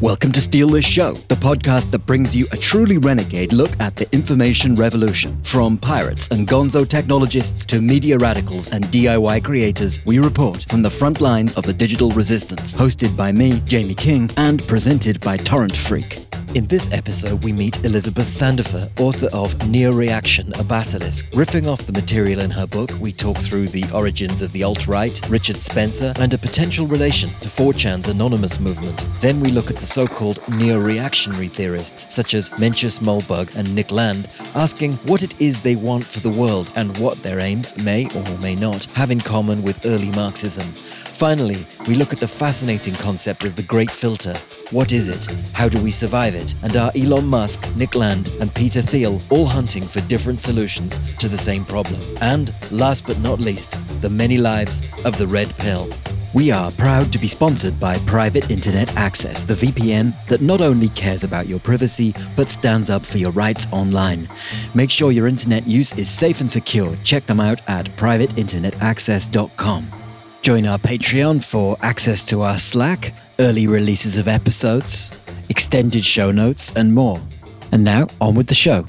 Welcome to Steal This Show, the podcast that brings you a truly renegade look at the information revolution. From pirates and gonzo technologists to media radicals and DIY creators, we report from the front lines of the digital resistance. Hosted by me, Jamie King, and presented by Torrent Freak. In this episode, we meet Elizabeth Sandifer, author of Neo Reaction, a Basilisk. Riffing off the material in her book, we talk through the origins of the alt right, Richard Spencer, and a potential relation to 4chan's anonymous movement. Then we look at the so called neo reactionary theorists, such as Mencius Moldbug and Nick Land, asking what it is they want for the world and what their aims may or may not have in common with early Marxism. Finally, we look at the fascinating concept of the Great Filter. What is it? How do we survive it? And are Elon Musk, Nick Land, and Peter Thiel all hunting for different solutions to the same problem? And, last but not least, the many lives of the Red Pill. We are proud to be sponsored by Private Internet Access, the VPN that not only cares about your privacy, but stands up for your rights online. Make sure your internet use is safe and secure. Check them out at privateinternetaccess.com. Join our Patreon for access to our Slack, early releases of episodes, extended show notes, and more. And now, on with the show.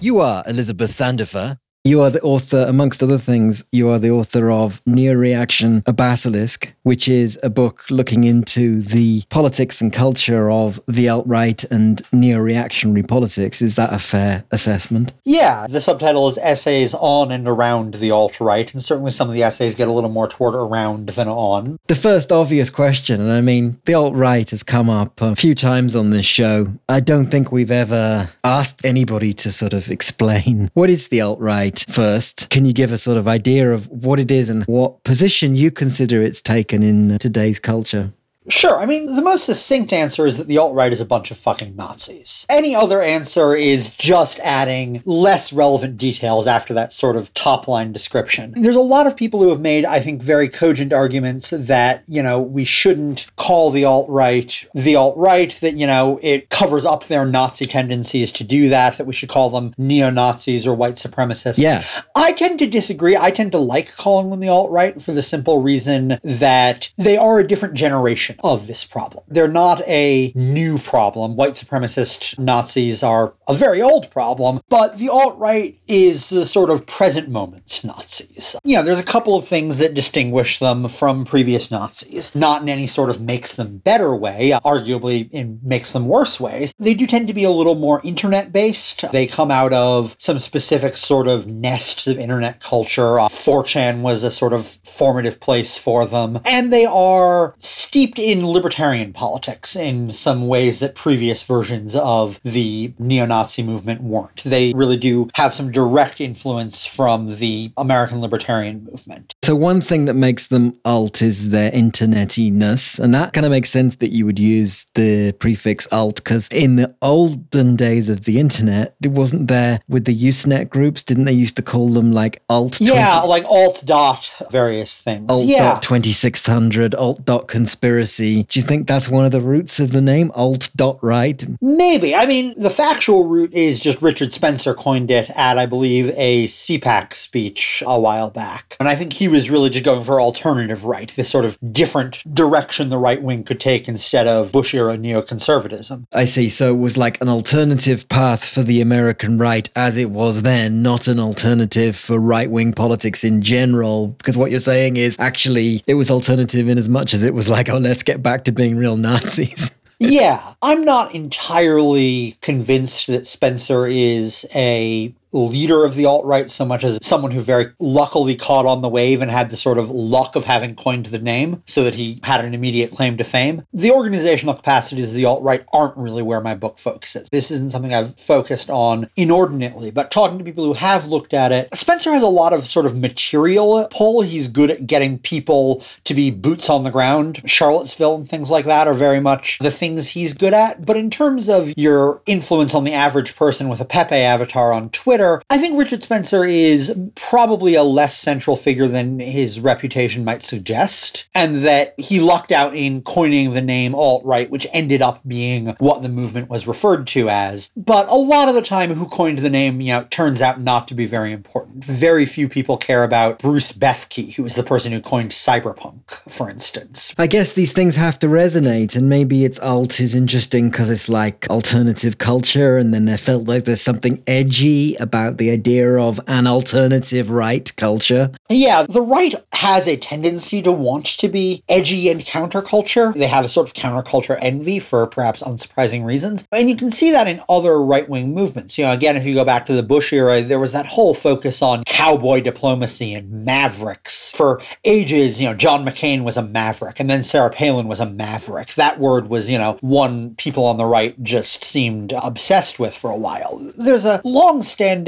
You are Elizabeth Sandifer. You are the author, amongst other things, you are the author of Neo Reaction, a Basilisk, which is a book looking into the politics and culture of the alt right and neo reactionary politics. Is that a fair assessment? Yeah, the subtitle is Essays on and Around the Alt Right, and certainly some of the essays get a little more toward around than on. The first obvious question, and I mean, the alt right has come up a few times on this show. I don't think we've ever asked anybody to sort of explain what is the alt right first. Can you give a sort of idea of what it is and what position you consider it's taken in today's culture? Sure. I mean, the most succinct answer is that the alt right is a bunch of fucking Nazis. Any other answer is just adding less relevant details after that sort of top line description. There's a lot of people who have made, I think, very cogent arguments that, you know, we shouldn't call the alt right the alt right, that, you know, it covers up their Nazi tendencies to do that, that we should call them neo Nazis or white supremacists. Yeah. I tend to disagree. I tend to like calling them the alt right for the simple reason that they are a different generation of this problem. They're not a new problem. White supremacist Nazis are a very old problem, but the alt right is the sort of present moment Nazis. You know, there's a couple of things that distinguish them from previous Nazis, not in any sort of makes them better way, arguably in makes them worse ways. They do tend to be a little more internet based. They come out of some specific sort of nests of internet culture. Uh, 4chan was a sort of formative place for them, and they are steeped in libertarian politics in some ways that previous versions of the neo Nazi movement weren't. They really do have some direct influence from the American libertarian movement. So, one thing that makes them alt is their internetiness. And that kind of makes sense that you would use the prefix alt because in the olden days of the internet, it wasn't there with the Usenet groups. Didn't they used to call them like alt? Yeah, like alt dot various things. Alt yeah. dot 2600, alt dot conspiracy. Do you think that's one of the roots of the name? Alt dot right? Maybe. I mean, the factual root is just Richard Spencer coined it at, I believe, a CPAC speech a while back. And I think he was really just going for alternative right, this sort of different direction the right wing could take instead of Bush era neoconservatism. I see. So it was like an alternative path for the American right as it was then, not an alternative for right wing politics in general. Because what you're saying is actually it was alternative in as much as it was like, oh, let's get back to being real Nazis. yeah, I'm not entirely convinced that Spencer is a leader of the alt right so much as someone who very luckily caught on the wave and had the sort of luck of having coined the name so that he had an immediate claim to fame. The organizational capacities of the alt right aren't really where my book focuses. This isn't something I've focused on inordinately, but talking to people who have looked at it, Spencer has a lot of sort of material pull. He's good at getting people to be boots on the ground. Charlottesville and things like that are very much the things he's good at. But in terms of your influence on the average person with a Pepe avatar on Twitter, I think Richard Spencer is probably a less central figure than his reputation might suggest, and that he lucked out in coining the name alt right, which ended up being what the movement was referred to as. But a lot of the time, who coined the name, you know, turns out not to be very important. Very few people care about Bruce Bethke, who was the person who coined cyberpunk, for instance. I guess these things have to resonate, and maybe it's alt is interesting because it's like alternative culture, and then they felt like there's something edgy about the idea of an alternative right culture. Yeah, the right has a tendency to want to be edgy and counterculture. They have a sort of counterculture envy for perhaps unsurprising reasons. And you can see that in other right wing movements. You know, again, if you go back to the Bush era, there was that whole focus on cowboy diplomacy and mavericks. For ages, you know, John McCain was a maverick, and then Sarah Palin was a maverick. That word was, you know, one people on the right just seemed obsessed with for a while. There's a long standing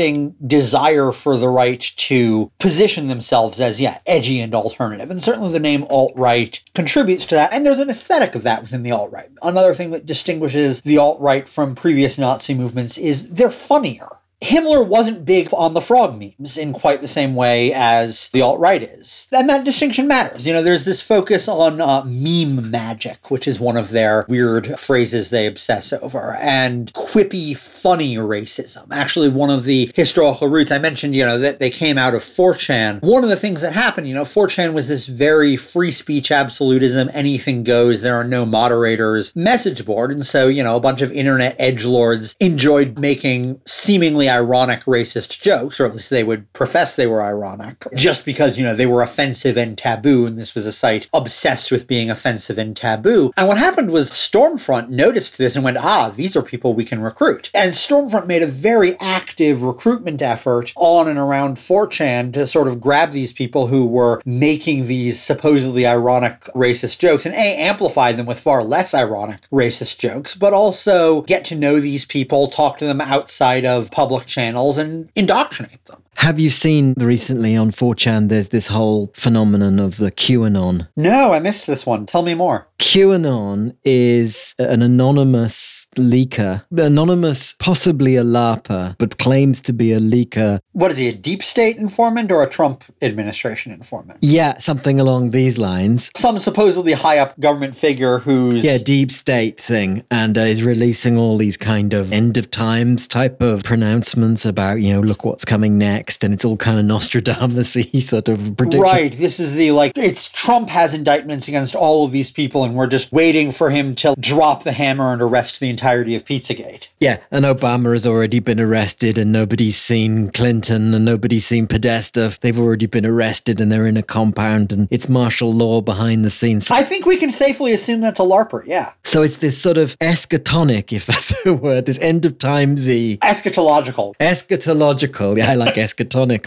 desire for the right to position themselves as, yeah, edgy and alternative. And certainly the name alt right contributes to that. And there's an aesthetic of that within the alt right. Another thing that distinguishes the alt right from previous Nazi movements is they're funnier. Himmler wasn't big on the frog memes in quite the same way as the alt right is. And that distinction matters. You know, there's this focus on uh, meme magic, which is one of their weird phrases they obsess over, and quippy, funny racism. Actually, one of the historical roots I mentioned, you know, that they came out of 4chan. One of the things that happened, you know, 4chan was this very free speech absolutism, anything goes, there are no moderators message board. And so, you know, a bunch of internet edge lords enjoyed making seemingly ironic racist jokes, or at least they would profess they were ironic, just because, you know, they were offensive and taboo, and this was a site obsessed with being offensive and taboo. And what happened was Stormfront noticed this and went, ah, these are people we can recruit. And Stormfront made a very active recruitment effort on and around 4chan to sort of grab these people who were making these supposedly ironic racist jokes and A, amplify them with far less ironic racist jokes, but also get to know these people, talk to them outside of public channels, and indoctrinate them. Have you seen recently on 4chan there's this whole phenomenon of the QAnon? No, I missed this one. Tell me more. QAnon is an anonymous leaker, anonymous, possibly a LARPer, but claims to be a leaker. What is he, a deep state informant or a Trump administration informant? Yeah, something along these lines. Some supposedly high up government figure who's. Yeah, deep state thing, and uh, is releasing all these kind of end of times type of pronouncements about, you know, look what's coming next next, and it's all kind of Nostradamus sort of prediction. Right. This is the like it's Trump has indictments against all of these people, and we're just waiting for him to drop the hammer and arrest the entirety of Pizzagate. Yeah, and Obama has already been arrested, and nobody's seen Clinton, and nobody's seen Podesta. They've already been arrested, and they're in a compound, and it's martial law behind the scenes. I think we can safely assume that's a LARPer. Yeah. So it's this sort of eschatonic, if that's a word, this end of timesy eschatological. Eschatological. Yeah, I like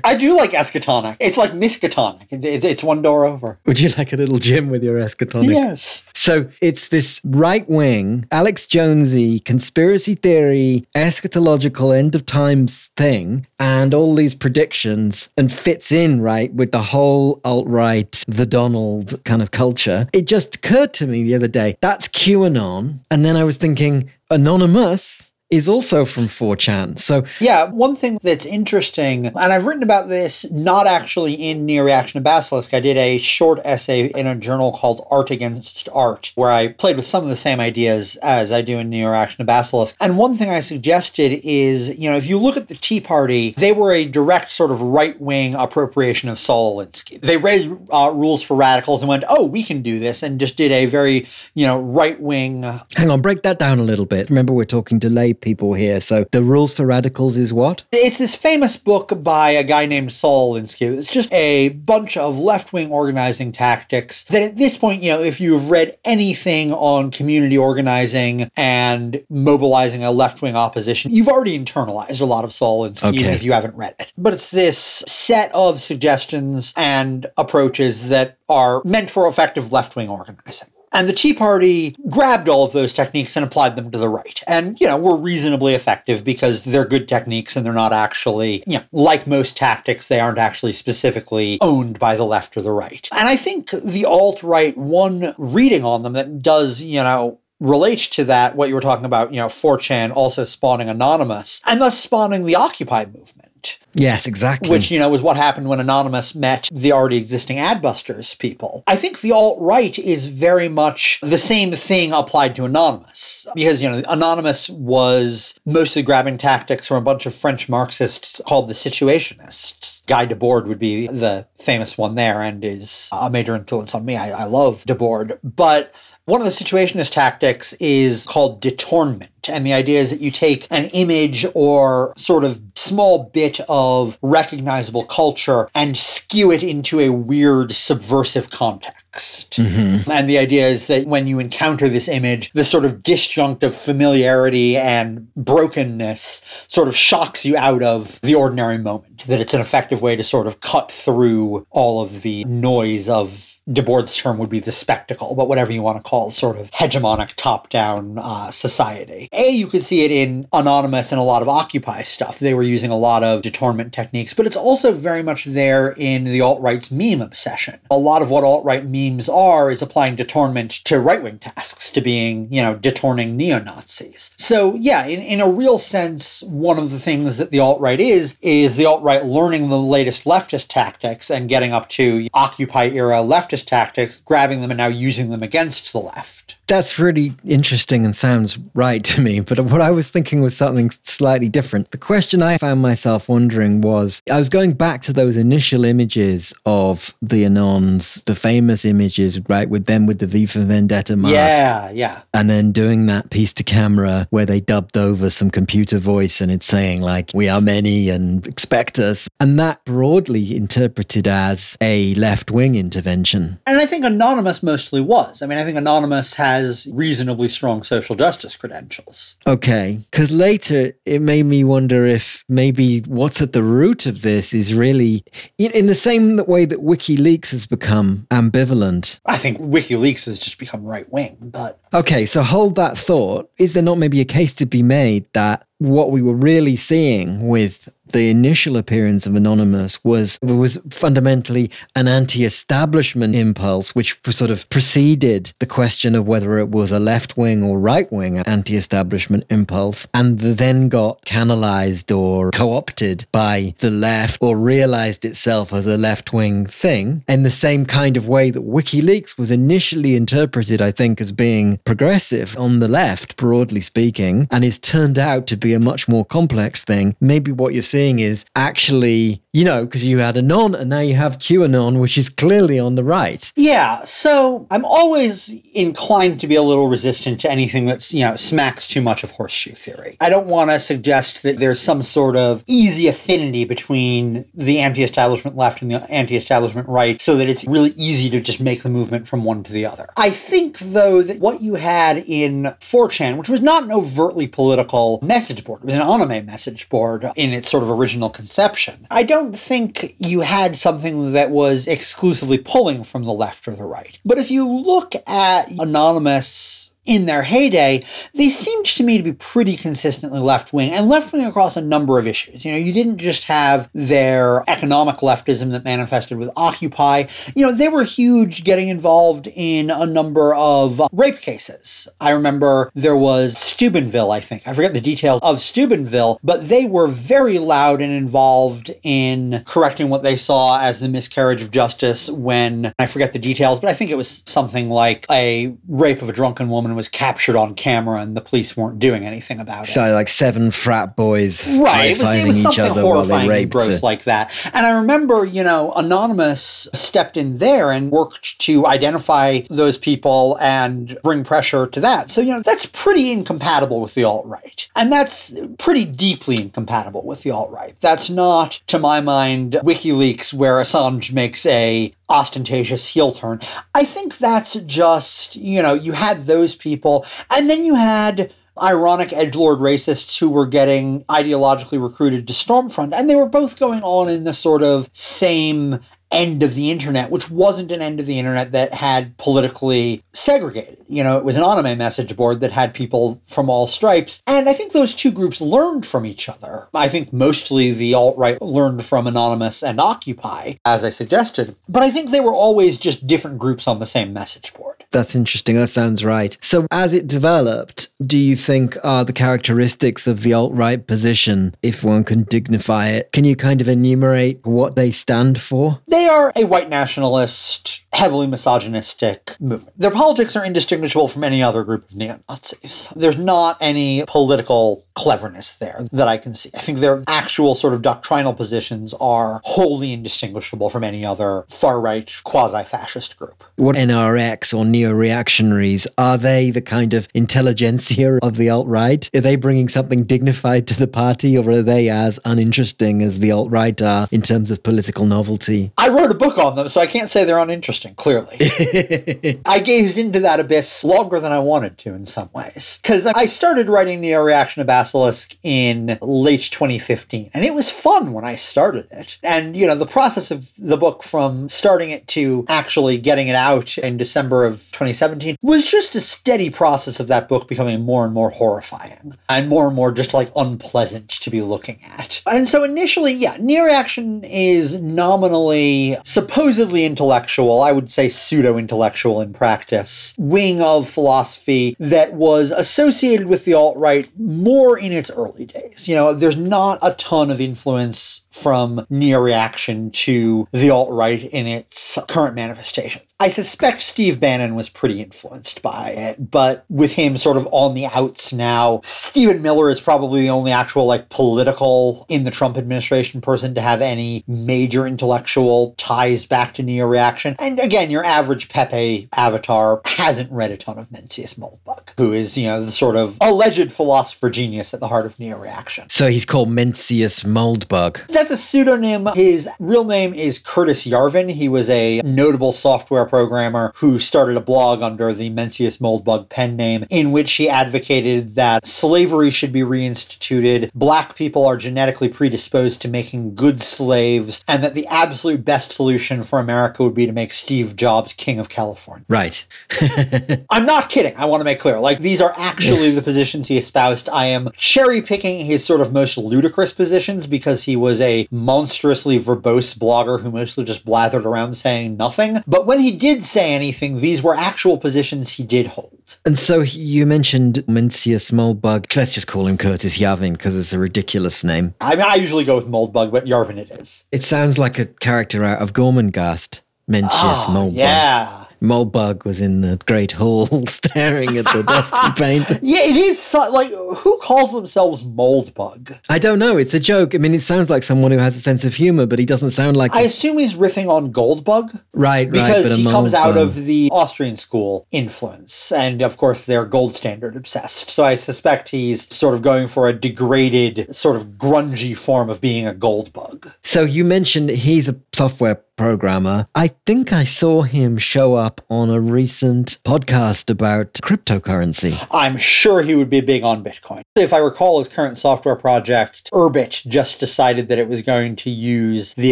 I do like eschatonic. It's like miskatonic. It's one door over. Would you like a little gym with your eschatonic? Yes. So it's this right wing, Alex Jonesy, conspiracy theory, eschatological end of times thing, and all these predictions, and fits in right with the whole alt right, the Donald kind of culture. It just occurred to me the other day that's QAnon. And then I was thinking, Anonymous is also from 4chan. So, yeah, one thing that's interesting, and I've written about this not actually in Neo Reaction to Basilisk. I did a short essay in a journal called Art Against Art, where I played with some of the same ideas as I do in Neo Reaction to Basilisk. And one thing I suggested is, you know, if you look at the Tea Party, they were a direct sort of right wing appropriation of Saul Alinsky. They read uh, rules for radicals and went, oh, we can do this, and just did a very, you know, right wing. Hang on, break that down a little bit. Remember, we're talking to people here. So the rules for radicals is what? It's this famous book by a guy named Saul Alinsky. It's just a bunch of left wing organizing tactics that at this point, you know, if you've read anything on community organizing and mobilizing a left wing opposition, you've already internalized a lot of Saul Alinsky, okay. even if you haven't read it. But it's this set of suggestions and approaches that are meant for effective left wing organizing. And the Tea Party grabbed all of those techniques and applied them to the right. And, you know, were reasonably effective because they're good techniques and they're not actually, you know, like most tactics, they aren't actually specifically owned by the left or the right. And I think the alt right, one reading on them that does, you know, relate to that, what you were talking about, you know, 4chan also spawning Anonymous and thus spawning the Occupy movement Yes, exactly. Which, you know, was what happened when Anonymous met the already existing Adbusters people. I think the alt right is very much the same thing applied to Anonymous. Because, you know, Anonymous was mostly grabbing tactics from a bunch of French Marxists called the Situationists. Guy Debord would be the famous one there and is a major influence on me. I, I love Debord. But one of the situationist tactics is called detournement. And the idea is that you take an image or sort of small bit of recognizable culture and skew it into a weird subversive context. Mm-hmm. And the idea is that when you encounter this image, the sort of disjunct of familiarity and brokenness sort of shocks you out of the ordinary moment. That it's an effective way to sort of cut through all of the noise of Debord's term would be the spectacle, but whatever you want to call sort of hegemonic top down uh, society. A, you could see it in Anonymous and a lot of Occupy stuff. They were using a lot of detournement techniques, but it's also very much there in the alt right's meme obsession. A lot of what alt right memes are is applying detournement to right wing tasks, to being, you know, detourning neo Nazis. So, yeah, in, in a real sense, one of the things that the alt right is, is the alt right learning the latest leftist tactics and getting up to Occupy era leftist tactics, grabbing them and now using them against the left. That's really interesting and sounds right to me. But what I was thinking was something slightly different. The question I found myself wondering was I was going back to those initial images of the Anons, the famous images, right, with them with the V for Vendetta mask. Yeah, yeah. And then doing that piece to camera where they dubbed over some computer voice and it's saying, like, we are many and expect us. And that broadly interpreted as a left wing intervention. And I think Anonymous mostly was. I mean, I think Anonymous has has reasonably strong social justice credentials. Okay. Because later it made me wonder if maybe what's at the root of this is really in the same way that WikiLeaks has become ambivalent. I think WikiLeaks has just become right wing, but. Okay, so hold that thought. Is there not maybe a case to be made that what we were really seeing with the initial appearance of Anonymous was was fundamentally an anti-establishment impulse, which sort of preceded the question of whether it was a left-wing or right-wing anti-establishment impulse, and then got canalized or co-opted by the left or realized itself as a left-wing thing in the same kind of way that WikiLeaks was initially interpreted, I think, as being progressive on the left, broadly speaking, and is turned out to be a much more complex thing. Maybe what you're seeing seeing is actually, you know, because you had Anon and now you have QAnon, which is clearly on the right. Yeah. So I'm always inclined to be a little resistant to anything that's, you know, smacks too much of horseshoe theory. I don't want to suggest that there's some sort of easy affinity between the anti establishment left and the anti establishment right so that it's really easy to just make the movement from one to the other. I think, though, that what you had in 4chan, which was not an overtly political message board, it was an anime message board in its sort of original conception. I don't think you had something that was exclusively pulling from the left or the right. But if you look at Anonymous in their heyday, they seemed to me to be pretty consistently left wing and left wing across a number of issues. You know, you didn't just have their economic leftism that manifested with Occupy. You know, they were huge getting involved in a number of rape cases. I remember there was Steubenville, I think. I forget the details of Steubenville, but they were very loud and involved in correcting what they saw as the miscarriage of justice when I forget the details, but I think it was something like a rape of a drunken woman was captured on camera and the police weren't doing anything about it. So like seven frat boys right. It was, it was something horrifying and gross like that. And I remember, you know, Anonymous stepped in there and worked to identify those people and bring pressure to that. So, you know, that's pretty incompatible with the alt-right. And that's pretty deeply incompatible with the alt-right. That's not, to my mind, WikiLeaks where Assange makes a ostentatious heel turn. I think that's just, you know, you had those people, and then you had ironic edgelord racists who were getting ideologically recruited to Stormfront, and they were both going on in the sort of same end of the internet, which wasn't an end of the internet that had politically segregated. You know, it was an anime message board that had people from all stripes. And I think those two groups learned from each other. I think mostly the alt right learned from Anonymous and Occupy, as I suggested. But I think they were always just different groups on the same message board. That's interesting. That sounds right. So, as it developed, do you think are the characteristics of the alt right position, if one can dignify it? Can you kind of enumerate what they stand for? They are a white nationalist, heavily misogynistic movement. Their politics are indistinguishable from any other group of neo Nazis. There's not any political cleverness there that I can see. I think their actual sort of doctrinal positions are wholly indistinguishable from any other far right quasi fascist group. What NRX or neo reactionaries are they the kind of intelligentsia of the alt right? Are they bringing something dignified to the party or are they as uninteresting as the alt right are in terms of political novelty? I wrote a book on them, so I can't say they're uninteresting, clearly. I gazed into that abyss longer than I wanted to in some ways. Because I started writing Neo Reaction to Basilisk in late 2015, and it was fun when I started it. And, you know, the process of the book from starting it to actually getting it out in December of 2017 was just a steady process of that book becoming more and more horrifying and more and more just like unpleasant to be looking at. And so initially, yeah, Neo Reaction is nominally supposedly intellectual, I would say pseudo intellectual in practice, wing of philosophy that was associated with the alt right more in its early days. You know, there's not a ton of influence from neo reaction to the alt right in its current manifestations. I suspect Steve Bannon was pretty influenced by it, but with him sort of on the outs now, Stephen Miller is probably the only actual like political in the Trump administration person to have any major intellectual ties back to neo reaction. And again, your average Pepe avatar hasn't read a ton of Mencius Moldbug, who is, you know, the sort of alleged philosopher genius at the heart of neo reaction. So he's called Mencius Moldbug. That's a pseudonym. His real name is Curtis Yarvin. He was a notable software programmer who started a blog under the Mencius Moldbug pen name in which he advocated that slavery should be reinstituted, black people are genetically predisposed to making good slaves, and that the absolute best solution for America would be to make Steve Jobs king of California. Right. I'm not kidding. I want to make clear. Like, these are actually the positions he espoused. I am cherry picking his sort of most ludicrous positions because he was a monstrously verbose blogger who mostly just blathered around saying nothing. But when he did say anything, these were actual positions he did hold. And so you mentioned Mencius Moldbug. Let's just call him Curtis Yarvin because it's a ridiculous name. I mean, I usually go with Moldbug, but Yarvin it is. It sounds like a character out of Gormenghast. Mencius Oh, Moldbug. yeah. Moldbug was in the Great Hall staring at the dusty paint. Yeah, it is so, like who calls themselves Moldbug? I don't know. It's a joke. I mean, it sounds like someone who has a sense of humor, but he doesn't sound like. I assume he's riffing on Goldbug right, right. because but a he comes out of the Austrian school influence, and of course they're gold standard obsessed. So I suspect he's sort of going for a degraded, sort of grungy form of being a Goldbug. So you mentioned he's a software programmer. I think I saw him show up on a recent podcast about cryptocurrency. I'm sure he would be big on Bitcoin. If I recall his current software project, Urbit just decided that it was going to use the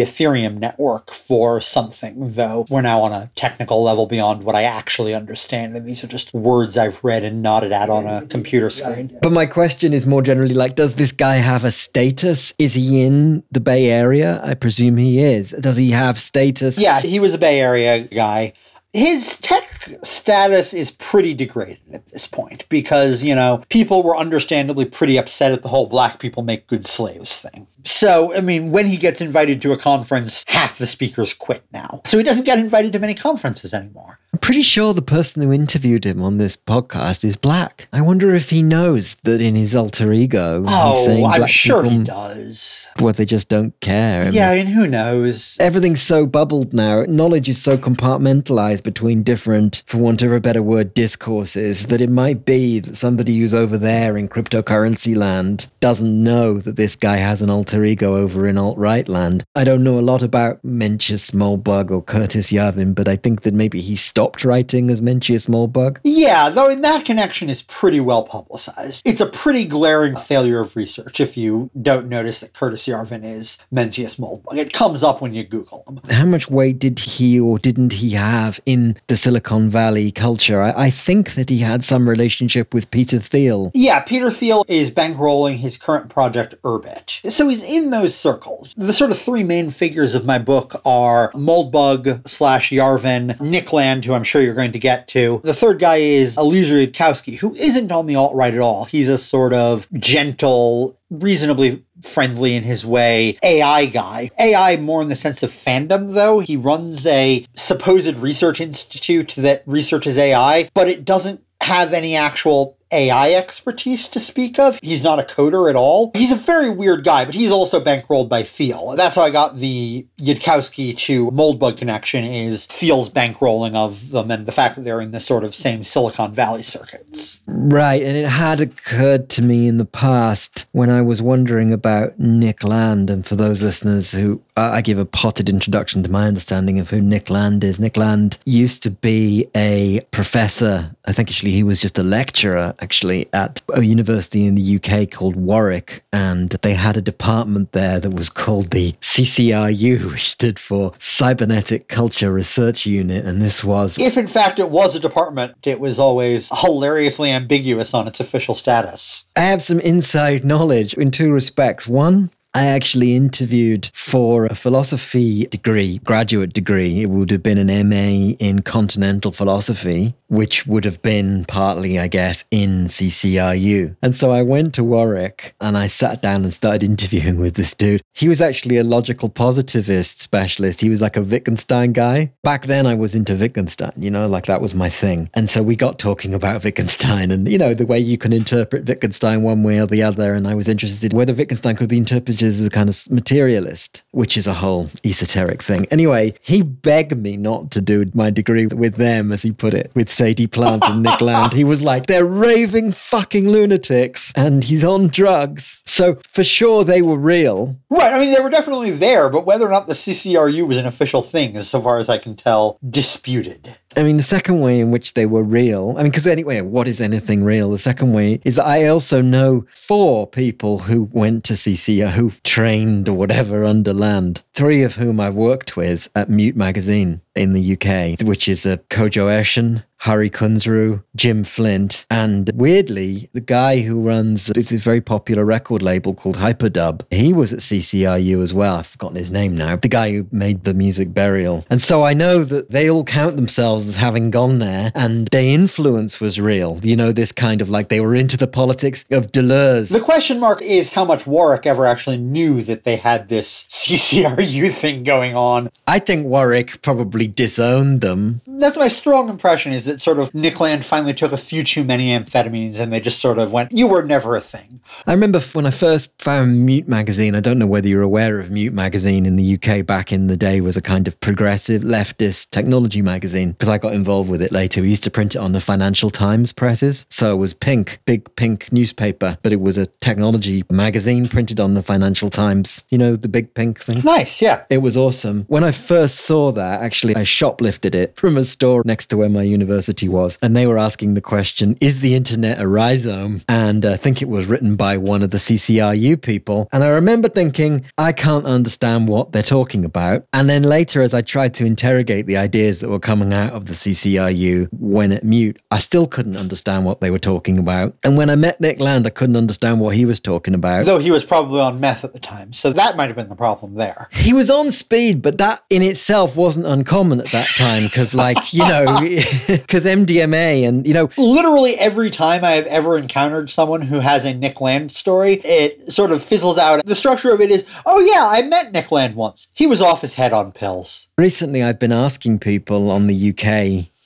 Ethereum network for something, though we're now on a technical level beyond what I actually understand, and these are just words I've read and nodded at on a computer screen. But my question is more generally like, does this guy have a status? Is he in the Bay Area? I presume he is. Does he have status? Yeah, he was a Bay Area guy. His tech status is pretty degraded at this point because, you know, people were understandably pretty upset at the whole black people make good slaves thing. So, I mean, when he gets invited to a conference, half the speakers quit now. So he doesn't get invited to many conferences anymore. I'm pretty sure the person who interviewed him on this podcast is black. I wonder if he knows that in his alter ego, Oh, I'm sure he does. Well, they just don't care. I mean, Yeah, and who knows? Everything's so bubbled now. Knowledge is so compartmentalized between different, for want of a better word, discourses that it might be that somebody who's over there in cryptocurrency land doesn't know that this guy has an alter ego over in alt right land. I don't know a lot about Mencius Moldbug or Curtis Yarvin, but I think that maybe he stopped writing as Mencius Moldbug. Yeah, though in that connection is pretty well publicized. It's a pretty glaring failure of research if you don't notice that Curtis Yarvin is Mencius Moldbug. It comes up when you Google him. How much weight did he or didn't he have in the Silicon Valley culture? I, I think that he had some relationship with Peter Thiel. Yeah, Peter Thiel is bankrolling his current project Urbit. So he's in those circles. The sort of three main figures of my book are Moldbug slash Yarvin, Nick Land, who I'm sure you're going to get to. The third guy is Eliezer Yudkowsky, who isn't on the alt right at all. He's a sort of gentle, reasonably friendly in his way AI guy. AI more in the sense of fandom, though. He runs a supposed research institute that researches AI, but it doesn't have any actual AI expertise to speak of. He's not a coder at all. He's a very weird guy, but he's also bankrolled by Thiel. That's how I got the Yudkowsky to Moldbug connection is Thiel's bankrolling of them and the fact that they're in the sort of same Silicon Valley circuits. Right, and it had occurred to me in the past when I was wondering about Nick Land, and for those listeners who uh, I give a potted introduction to my understanding of who Nick Land is. Nick Land used to be a professor. I think actually he was just a lecturer actually at a university in the UK called Warwick, and they had a department there that was called the CCRU, which stood for Cybernetic Culture Research Unit, and this was if in fact it was a department, it was always hilariously ambiguous on its official status. I have some inside knowledge in two respects. One, I actually interviewed for a philosophy degree, graduate degree. It would have been an MA in continental philosophy which would have been partly, I guess, in CCRU. And so I went to Warwick and I sat down and started interviewing with this dude. He was actually a logical positivist specialist. He was like a Wittgenstein guy. Back then, I was into Wittgenstein, you know, like that was my thing. And so we got talking about Wittgenstein and, you know, the way you can interpret Wittgenstein one way or the other. And I was interested whether Wittgenstein could be interpreted as a kind of materialist, which is a whole esoteric thing. Anyway, he begged me not to do my degree with them, as he put it, with Sadie Plant and Nick Land. He was like, they're raving fucking lunatics and he's on drugs. So for sure they were real. Right. I mean, they were definitely there, but whether or not the CCRU was an official thing is, so far as I can tell, disputed. I mean, the second way in which they were real, I mean, because anyway, what is anything real? The second way is that I also know four people who went to CCR, who trained or whatever under land, three of whom I've worked with at Mute Magazine in the UK, which is a Kodwo Eshun, Hari Kunzru, Jim Flint, and weirdly, the guy who runs a very popular record label called Hyperdub. He was at CCRU as well. I've forgotten his name now. The guy who made the music Burial. And so I know that they all count themselves as having gone there and their influence was real. You know, this kind of like they were into the politics of Deleuze. The question mark is how much Warwick ever actually knew that they had this CCRU thing going on. I think Warwick probably disowned them. That's my strong impression is that sort of Nick Land finally took a few too many amphetamines and they just sort of went, you were never a thing. I remember when I first found Mute Magazine, I don't know whether you're aware of Mute Magazine in the UK back in the day was a kind of progressive leftist technology magazine because I got involved with it later. We used to print it on the Financial Times presses. So it was pink, big pink newspaper, but it was a technology magazine printed on the Financial Times. You know, the big pink thing? Nice, yeah. It was awesome. When I first saw that, actually, I shoplifted it from a store next to where my university was. And they were asking the question, is the internet a rhizome? And I think it was written by one of the CCRU people. And I remember thinking, I can't understand what they're talking about. And then later, as I tried to interrogate the ideas that were coming out of the CCRU when at mute, I still couldn't understand what they were talking about. And when I met Nick Land, I couldn't understand what he was talking about. Though he was probably on meth at the time. So that might have been the problem there. He was on speed, but that in itself wasn't uncommon at that time because, like, you know, because MDMA and, you know, literally every time I have ever encountered someone who has a Nick Land story, it sort of fizzles out. The structure of it is, oh, yeah, I met Nick Land once. He was off his head on pills. Recently, I've been asking people on the UK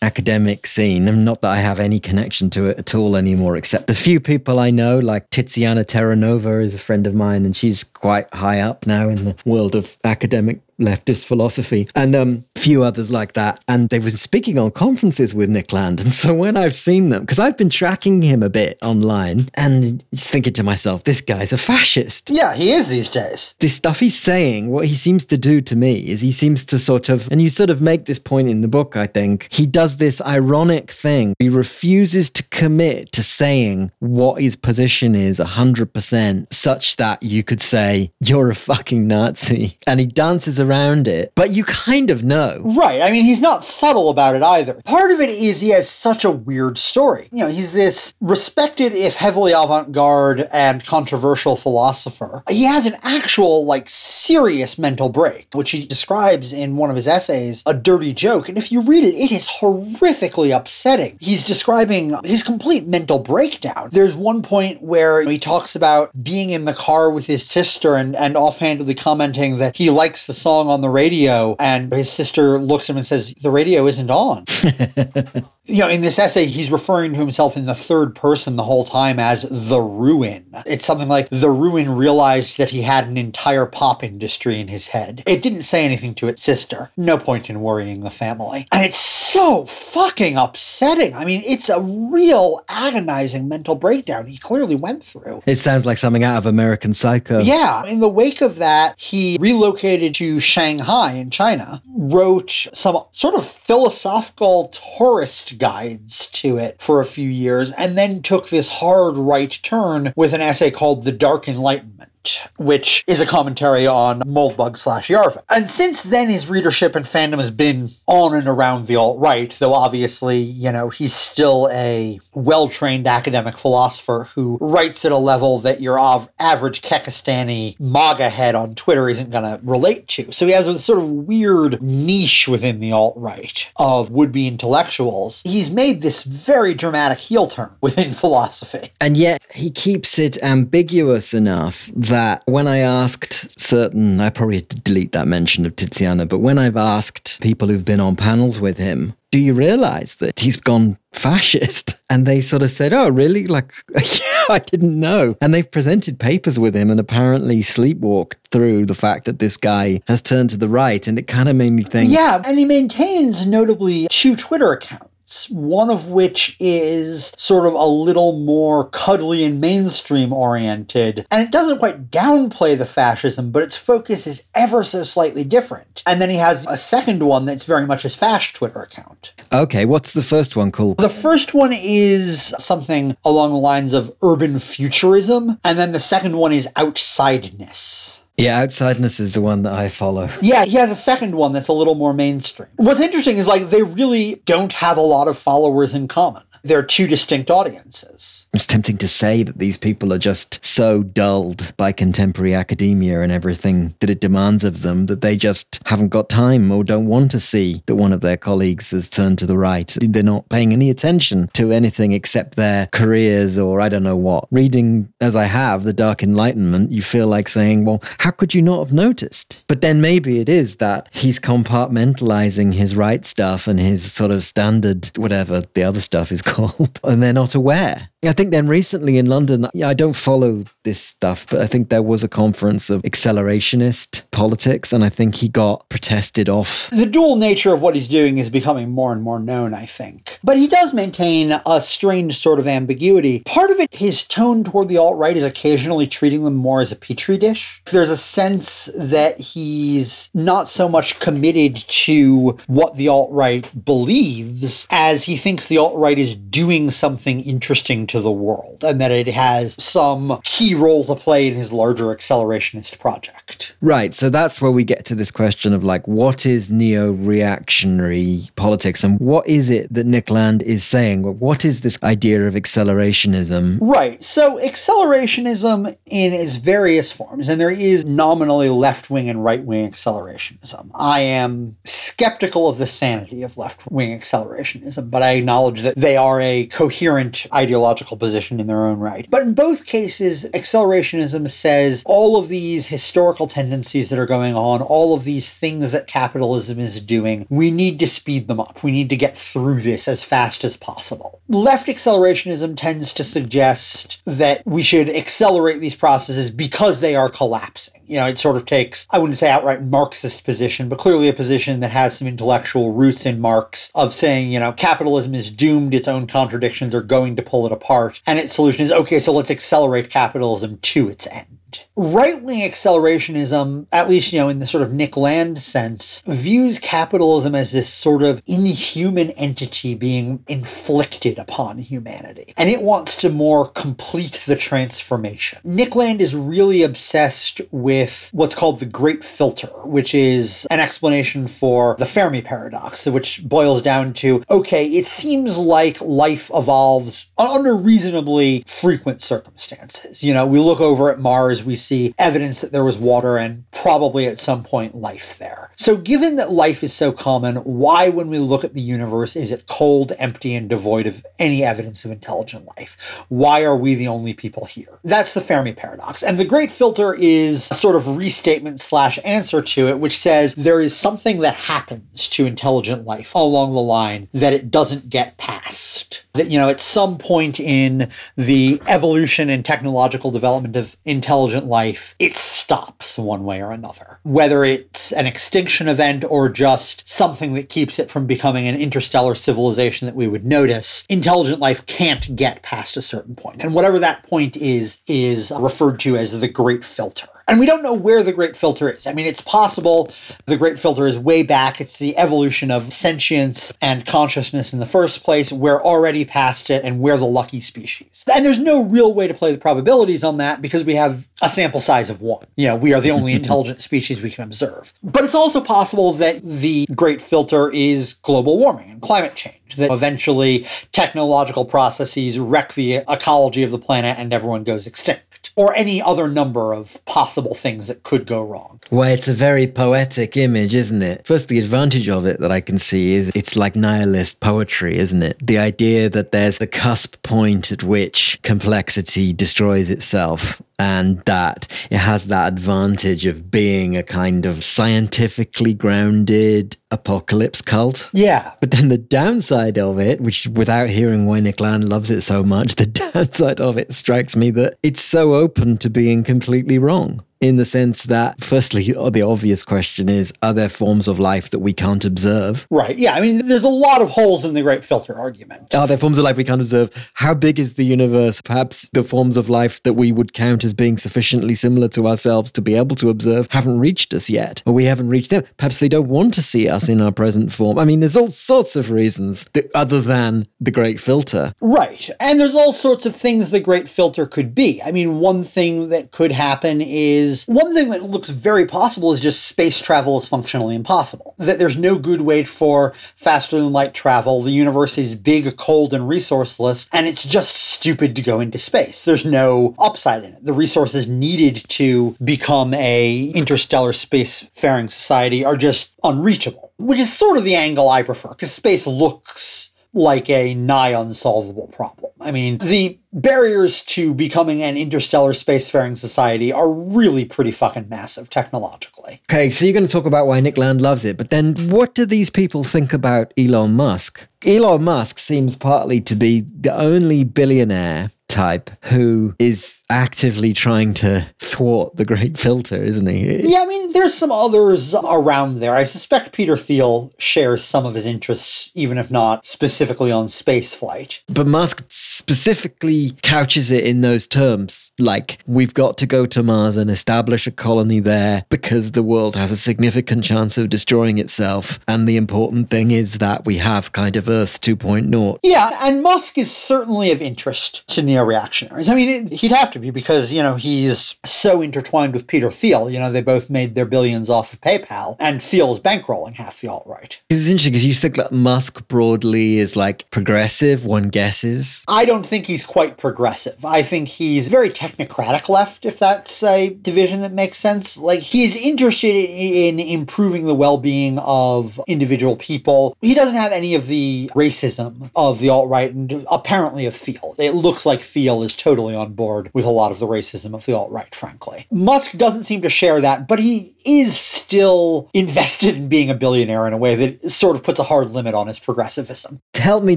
academic scene, not that I have any connection to it at all anymore, except a few people I know, like Tiziana Terranova is a friend of mine, and she's quite high up now in the world of academic leftist philosophy, and um, a few others like that. And they've been speaking on conferences with Nick Land. And so when I've seen them, because I've been tracking him a bit online and just thinking to myself, this guy's a fascist. Yeah, he is these days. This stuff he's saying, what he seems to do to me is he seems to sort of, and you sort of make this point in the book, I think, he does this ironic thing. He refuses to commit to saying what his position is 100%, such that you could say, you're a fucking Nazi. And he dances around it, but you kind of know. Right. I mean, he's not subtle about it either. Part of it is he has such a weird story. You know, he's this respected, if heavily avant garde and controversial philosopher. He has an actual, like, serious mental break, which he describes in one of his essays, A Dirty Joke. And if you read it, it is horrifically upsetting. He's describing his complete mental breakdown. There's one point where he talks about being in the car with his sister and, and offhandedly commenting that he likes the song on the radio, and his sister looks at him and says, The radio isn't on. you know, in this essay, he's referring to himself in the third person the whole time as the ruin. It's something like the ruin realized that he had an entire pop industry in his head. It didn't say anything to its sister. No point in worrying the family. And it's so fucking upsetting. I mean, it's a real agonizing mental breakdown he clearly went through. It sounds like something out of American Psycho. Yeah. In the wake of that, he relocated to Shanghai in China, wrote some sort of philosophical tourist guides to it for a few years, and then took this hard right turn with an essay called The Dark Enlightenment which is a commentary on Moldbug slash Yarvin. And since then, his readership and fandom has been on and around the alt right, though obviously, you know, he's still a well trained academic philosopher who writes at a level that your av- average Kekistani MAGA head on Twitter isn't going to relate to. So he has a sort of weird niche within the alt right of would be intellectuals. He's made this very dramatic heel turn within philosophy. And yet he keeps it ambiguous enough that when I asked certain, I probably had to delete that mention of Tiziana, but when I've asked people who've been on panels with him, do you realize that he's gone fascist? And they sort of said, oh, really? Like, yeah, I didn't know. And they've presented papers with him and apparently sleepwalked through the fact that this guy has turned to the right. And it kind of made me think. Yeah, and he maintains notably two Twitter accounts one of which is sort of a little more cuddly and mainstream oriented. And it doesn't quite downplay the fascism, but its focus is ever so slightly different. And then he has a second one that's very much his Fash Twitter account. Okay, what's the first one called? The first one is something along the lines of urban futurism, and then the second one is outsideness. Yeah, outsideness is the one that I follow. Yeah, he has a second one that's a little more mainstream. What's interesting is like they really don't have a lot of followers in common. They're two distinct audiences. It's tempting to say that these people are just so dulled by contemporary academia and everything that it demands of them that they just haven't got time or don't want to see that one of their colleagues has turned to the right. They're not paying any attention to anything except their careers or I don't know what. Reading, as I have, The Dark Enlightenment, you feel like saying, well, how could you not have noticed? But then maybe it is that he's compartmentalizing his right stuff and his sort of standard, whatever the other stuff is called, and they're not aware. I think then recently in London, yeah, I don't follow this stuff, but I think there was a conference of accelerationist politics, and I think he got protested off. The dual nature of what he's doing is becoming more and more known, I think. But he does maintain a strange sort of ambiguity. Part of it, his tone toward the alt right is occasionally treating them more as a petri dish. There's a sense that he's not so much committed to what the alt right believes as he thinks the alt right is doing something interesting to the world and that it has some key role to play in his larger accelerationist project. Right. So that's where we get to this question of like, what is neo reactionary politics and what is it that Nick Land is saying? What is this idea of accelerationism? Right. So accelerationism in its various forms, and there is nominally left wing and right wing accelerationism. I am skeptical of the sanity of left wing accelerationism, but I acknowledge that they are a coherent ideological position in their own right. But in both cases, accelerationism says all of these historical tendencies that are going on, all of these things that capitalism is doing, we need to speed them up. We need to get through this as fast as possible. Left accelerationism tends to suggest that we should accelerate these processes because they are collapsing. You know, it sort of takes, I wouldn't say outright Marxist position, but clearly a position that has some intellectual roots in Marx of saying, you know, capitalism is doomed, its own contradictions are going to pull it apart. And its solution is, okay, so let's accelerate capitalism to its end. Right wing accelerationism, at least, you know, in the sort of Nick Land sense, views capitalism as this sort of inhuman entity being inflicted upon humanity. And it wants to more complete the transformation. Nick Land is really obsessed with what's called the Great Filter, which is an explanation for the Fermi paradox, which boils down to okay, it seems like life evolves under reasonably frequent circumstances. You know, we look over at Mars, we see evidence that there was water and probably at some point life there. So, given that life is so common, why, when we look at the universe, is it cold, empty, and devoid of any evidence of intelligent life? Why are we the only people here? That's the Fermi paradox. And the Great Filter is a sort of restatement slash answer to it, which says there is something that happens to intelligent life along the line that it doesn't get past. That, you know, at some point in the evolution and technological development of intelligent life, it stops one way or another. Whether it's an extinction event or just something that keeps it from becoming an interstellar civilization that we would notice, intelligent life can't get past a certain point. And whatever that point is, is referred to as the Great Filter. And we don't know where the Great Filter is. I mean, it's possible the Great Filter is way back. It's the evolution of sentience and consciousness in the first place. We're already past it, and we're the lucky species. And there's no real way to play the probabilities on that because we have a sample size of one. You know, we are the only intelligent species we can observe. But it's also possible that the Great Filter is global warming and climate change, that eventually technological processes wreck the ecology of the planet and everyone goes extinct or any other number of possible things that could go wrong. Well, it's a very poetic image, isn't it? First, the advantage of it that I can see is it's like nihilist poetry, isn't it? The idea that there's the cusp point at which complexity destroys itself and that it has that advantage of being a kind of scientifically grounded apocalypse cult. Yeah. But then the downside of it, which without hearing why Nick Land loves it so much, the downside of it strikes me that it's so open to being completely wrong in the sense that, firstly, the obvious question is are there forms of life that we can't observe? Right. Yeah. I mean, there's a lot of holes in the great filter argument. Are there forms of life we can't observe? How big is the universe? Perhaps the forms of life that we would count as being sufficiently similar to ourselves to be able to observe haven't reached us yet, or we haven't reached them. Perhaps they don't want to see us in our present form. I mean, there's all sorts of reasons that, other than the great filter. Right. And there's all sorts of things the great filter could be. I mean, one thing that could happen is is one thing that looks very possible is just space travel is functionally impossible. That there's no good way for faster than light travel. The universe is big, cold, and resourceless, and it's just stupid to go into space. There's no upside in it. The resources needed to become a interstellar spacefaring society are just unreachable, which is sort of the angle I prefer, because space looks like a nigh unsolvable problem. I mean, the barriers to becoming an interstellar spacefaring society are really pretty fucking massive technologically. Okay, so you're going to talk about why Nick Land loves it, but then what do these people think about Elon Musk? Elon Musk seems partly to be the only billionaire type who is actively trying to thwart the great filter, isn't he? Yeah, I mean, there's some others around there. I suspect Peter Thiel shares some of his interests, even if not specifically on space flight. But Musk specifically couches it in those terms like, we've got to go to Mars and establish a colony there because the world has a significant chance of destroying itself. And the important thing is that we have kind of Earth 2.0. Yeah, and Musk is certainly of interest to neo reactionaries. I mean, it, he'd have to be because, you know, he's so intertwined with Peter Thiel. You know, they both made their billions off of PayPal, and Thiel is bankrolling half the alt right. It's interesting because you think that Musk broadly is like progressive, one guesses. I don't think he's quite progressive. I think he's very technocratic left, if that's a division that makes sense. Like, he's interested in improving the well being of individual people. He doesn't have any of the racism of the alt right and apparently of Thiel. It looks like Thiel is totally on board with a lot of the racism of the alt right, frankly. Musk doesn't seem to share that, but he is still invested in being a billionaire in a way that sort of puts a hard limit on his progressivism. To Help me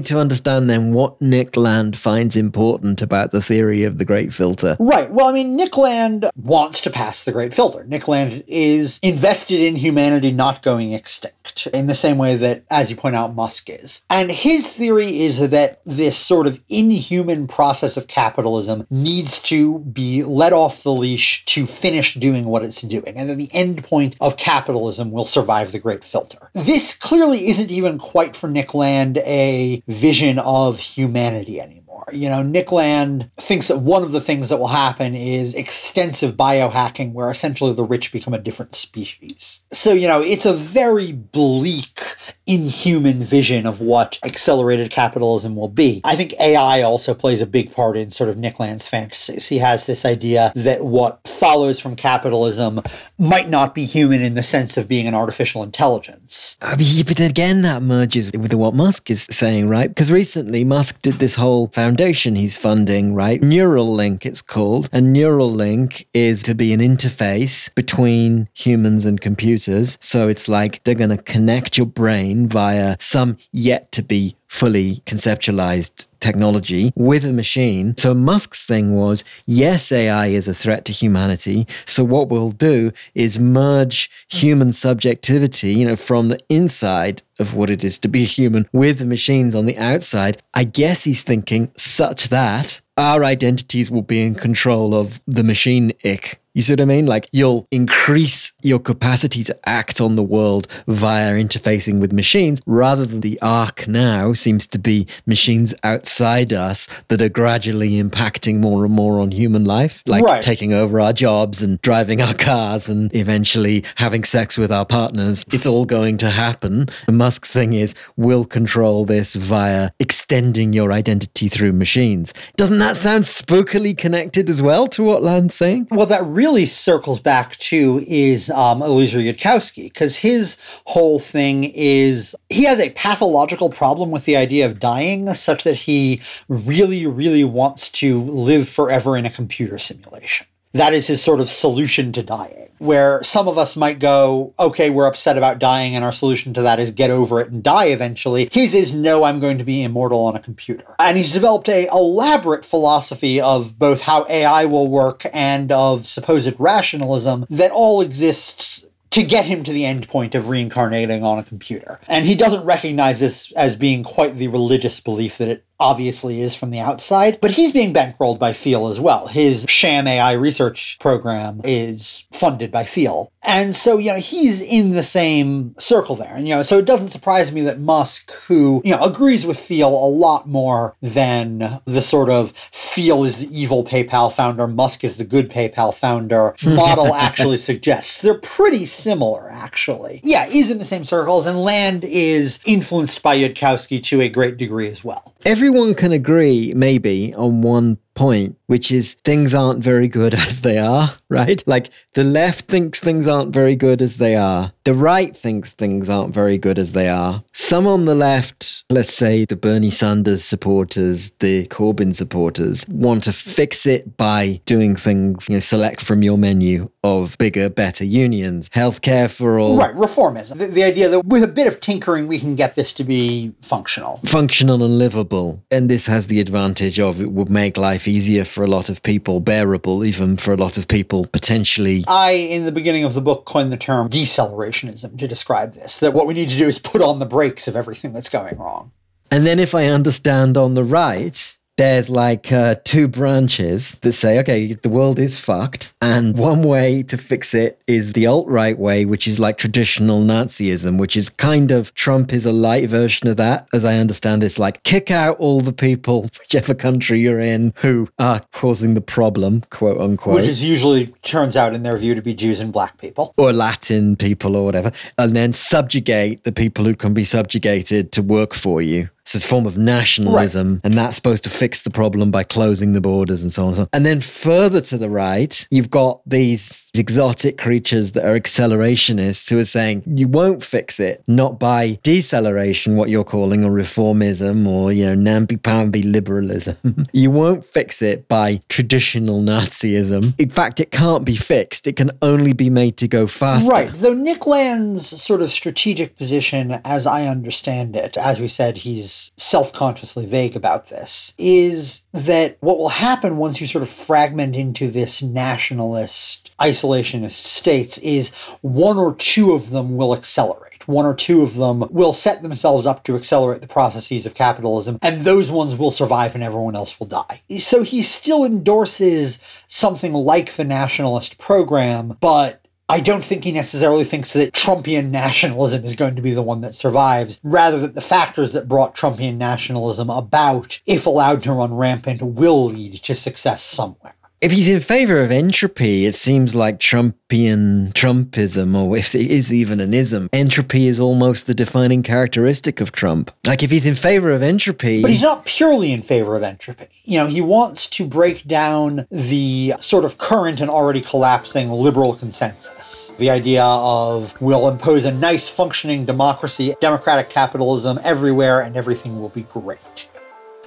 to understand then what Nick Land finds important about the theory of the Great Filter. Right. Well, I mean, Nick Land wants to pass the Great Filter. Nick Land is invested in humanity not going extinct in the same way that, as you point out, Musk is. And his theory is that this sort of inhuman process of capitalism needs to be let off the leash to finish doing what it's doing, and that the end point of capitalism will survive the Great Filter. This clearly isn't even quite for Nick Land a vision of humanity anymore. You know, Nick Land thinks that one of the things that will happen is extensive biohacking, where essentially the rich become a different species. So, you know, it's a very bleak, inhuman vision of what accelerated capitalism will be. I think AI also plays a big part in sort of Nick Land's fantasies. He has this idea that what follows from capitalism might not be human in the sense of being an artificial intelligence. I mean, but again, that merges with what Musk is saying, right? Because recently Musk did this whole foundation he's funding, right? Neuralink, it's called. And Neuralink is to be an interface between humans and computers. So it's like they're going to connect your brain via some yet to be fully conceptualized technology with a machine. So Musk's thing was, yes, AI is a threat to humanity. So what we'll do is merge human subjectivity, you know, from the inside of what it is to be human with the machines on the outside. I guess he's thinking such that our identities will be in control of the machine ick you see what I mean? Like you'll increase your capacity to act on the world via interfacing with machines rather than the arc now seems to be machines outside us that are gradually impacting more and more on human life, like Right. taking over our jobs and driving our cars and eventually having sex with our partners. It's all going to happen. And Musk's thing is we'll control this via extending your identity through machines. Doesn't that sound spookily connected as well to what Land's saying? Well, that really circles back to is um, Eliezer Yudkowsky, because his whole thing is he has a pathological problem with the idea of dying, such that he really, really wants to live forever in a computer simulation. That is his sort of solution to dying. Where some of us might go, okay, we're upset about dying, and our solution to that is get over it and die eventually. His is no, I'm going to be immortal on a computer. And he's developed a elaborate philosophy of both how AI will work and of supposed rationalism that all exists to get him to the end point of reincarnating on a computer. And he doesn't recognize this as being quite the religious belief that it obviously is from the outside, but he's being bankrolled by Thiel as well. His sham AI research program is funded by Thiel. And so, you know, he's in the same circle there. And, you know, so it doesn't surprise me that Musk, who, you know, agrees with Thiel a lot more than the sort of Thiel is the evil PayPal founder, Musk is the good PayPal founder model actually suggests. They're pretty similar, actually. Yeah, he's in the same circles, and Land is influenced by Yudkowsky to a great degree as well. Everyone can agree, maybe, on one point, which is things aren't very good as they are, right? Like the left thinks things aren't very good as they are. The right thinks things aren't very good as they are. Some on the left, let's say the Bernie Sanders supporters, the Corbyn supporters, want to fix it by doing things, you know, select from your menu of bigger, better unions, healthcare for all, Right, reformism. The, the idea that with a bit of tinkering, we can get this to be functional. functional and livable. And this has the advantage of it would make life easier for a lot of people, bearable even for a lot of people, potentially. I, in the beginning of the book, coined the term decelerationism to describe this. That what we need to do is put on the brakes of everything that's going wrong. And then if I understand on the right, there's like uh, two branches that say, okay, the world is fucked. And one way to fix it is the alt right way, which is like traditional Nazism, which is kind of Trump is a light version of that. As I understand, it's like kick out all the people, whichever country you're in, who are causing the problem, quote unquote. Which is usually turns out in their view to be Jews and black people. or Latin people or whatever, and then subjugate the people who can be subjugated to work for you. It's this form of nationalism, right. and that's supposed to fix the problem by closing the borders and so on and so on. And then further to the right, you've got these exotic creatures that are accelerationists who are saying you won't fix it, not by deceleration, what you're calling a reformism or, you know, namby-pamby liberalism. you won't fix it by traditional Nazism. In fact, it can't be fixed. It can only be made to go faster. Right. Though Nick Land's sort of strategic position, as I understand it, as we said, he's self consciously vague about this, is that what will happen once you sort of fragment into this nationalist, isolationist states is one or two of them will accelerate one or two of them will set themselves up to accelerate the processes of capitalism, and those ones will survive and everyone else will die. So he still endorses something like the nationalist program, but I don't think he necessarily thinks that Trumpian nationalism is going to be the one that survives, rather that the factors that brought Trumpian nationalism about, if allowed to run rampant, will lead to success somewhere if he's in favor of entropy, it seems like Trumpian Trumpism, or if it is even an ism, entropy is almost the defining characteristic of Trump. Like if he's in favor of entropy. But he's not purely in favor of entropy. You know, he wants to break down the sort of current and already collapsing liberal consensus. The idea of we'll impose a nice functioning democracy, democratic capitalism everywhere, and everything will be great.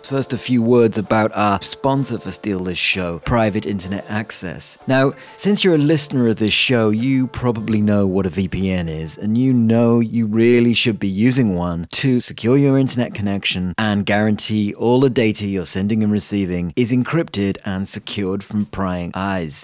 First, a few words about our sponsor for Steal This Show, Private Internet Access. Now, since you're a listener of this show, you probably know what a VPN is, and you know you really should be using one to secure your internet connection and guarantee all the data you're sending and receiving is encrypted and secured from prying eyes.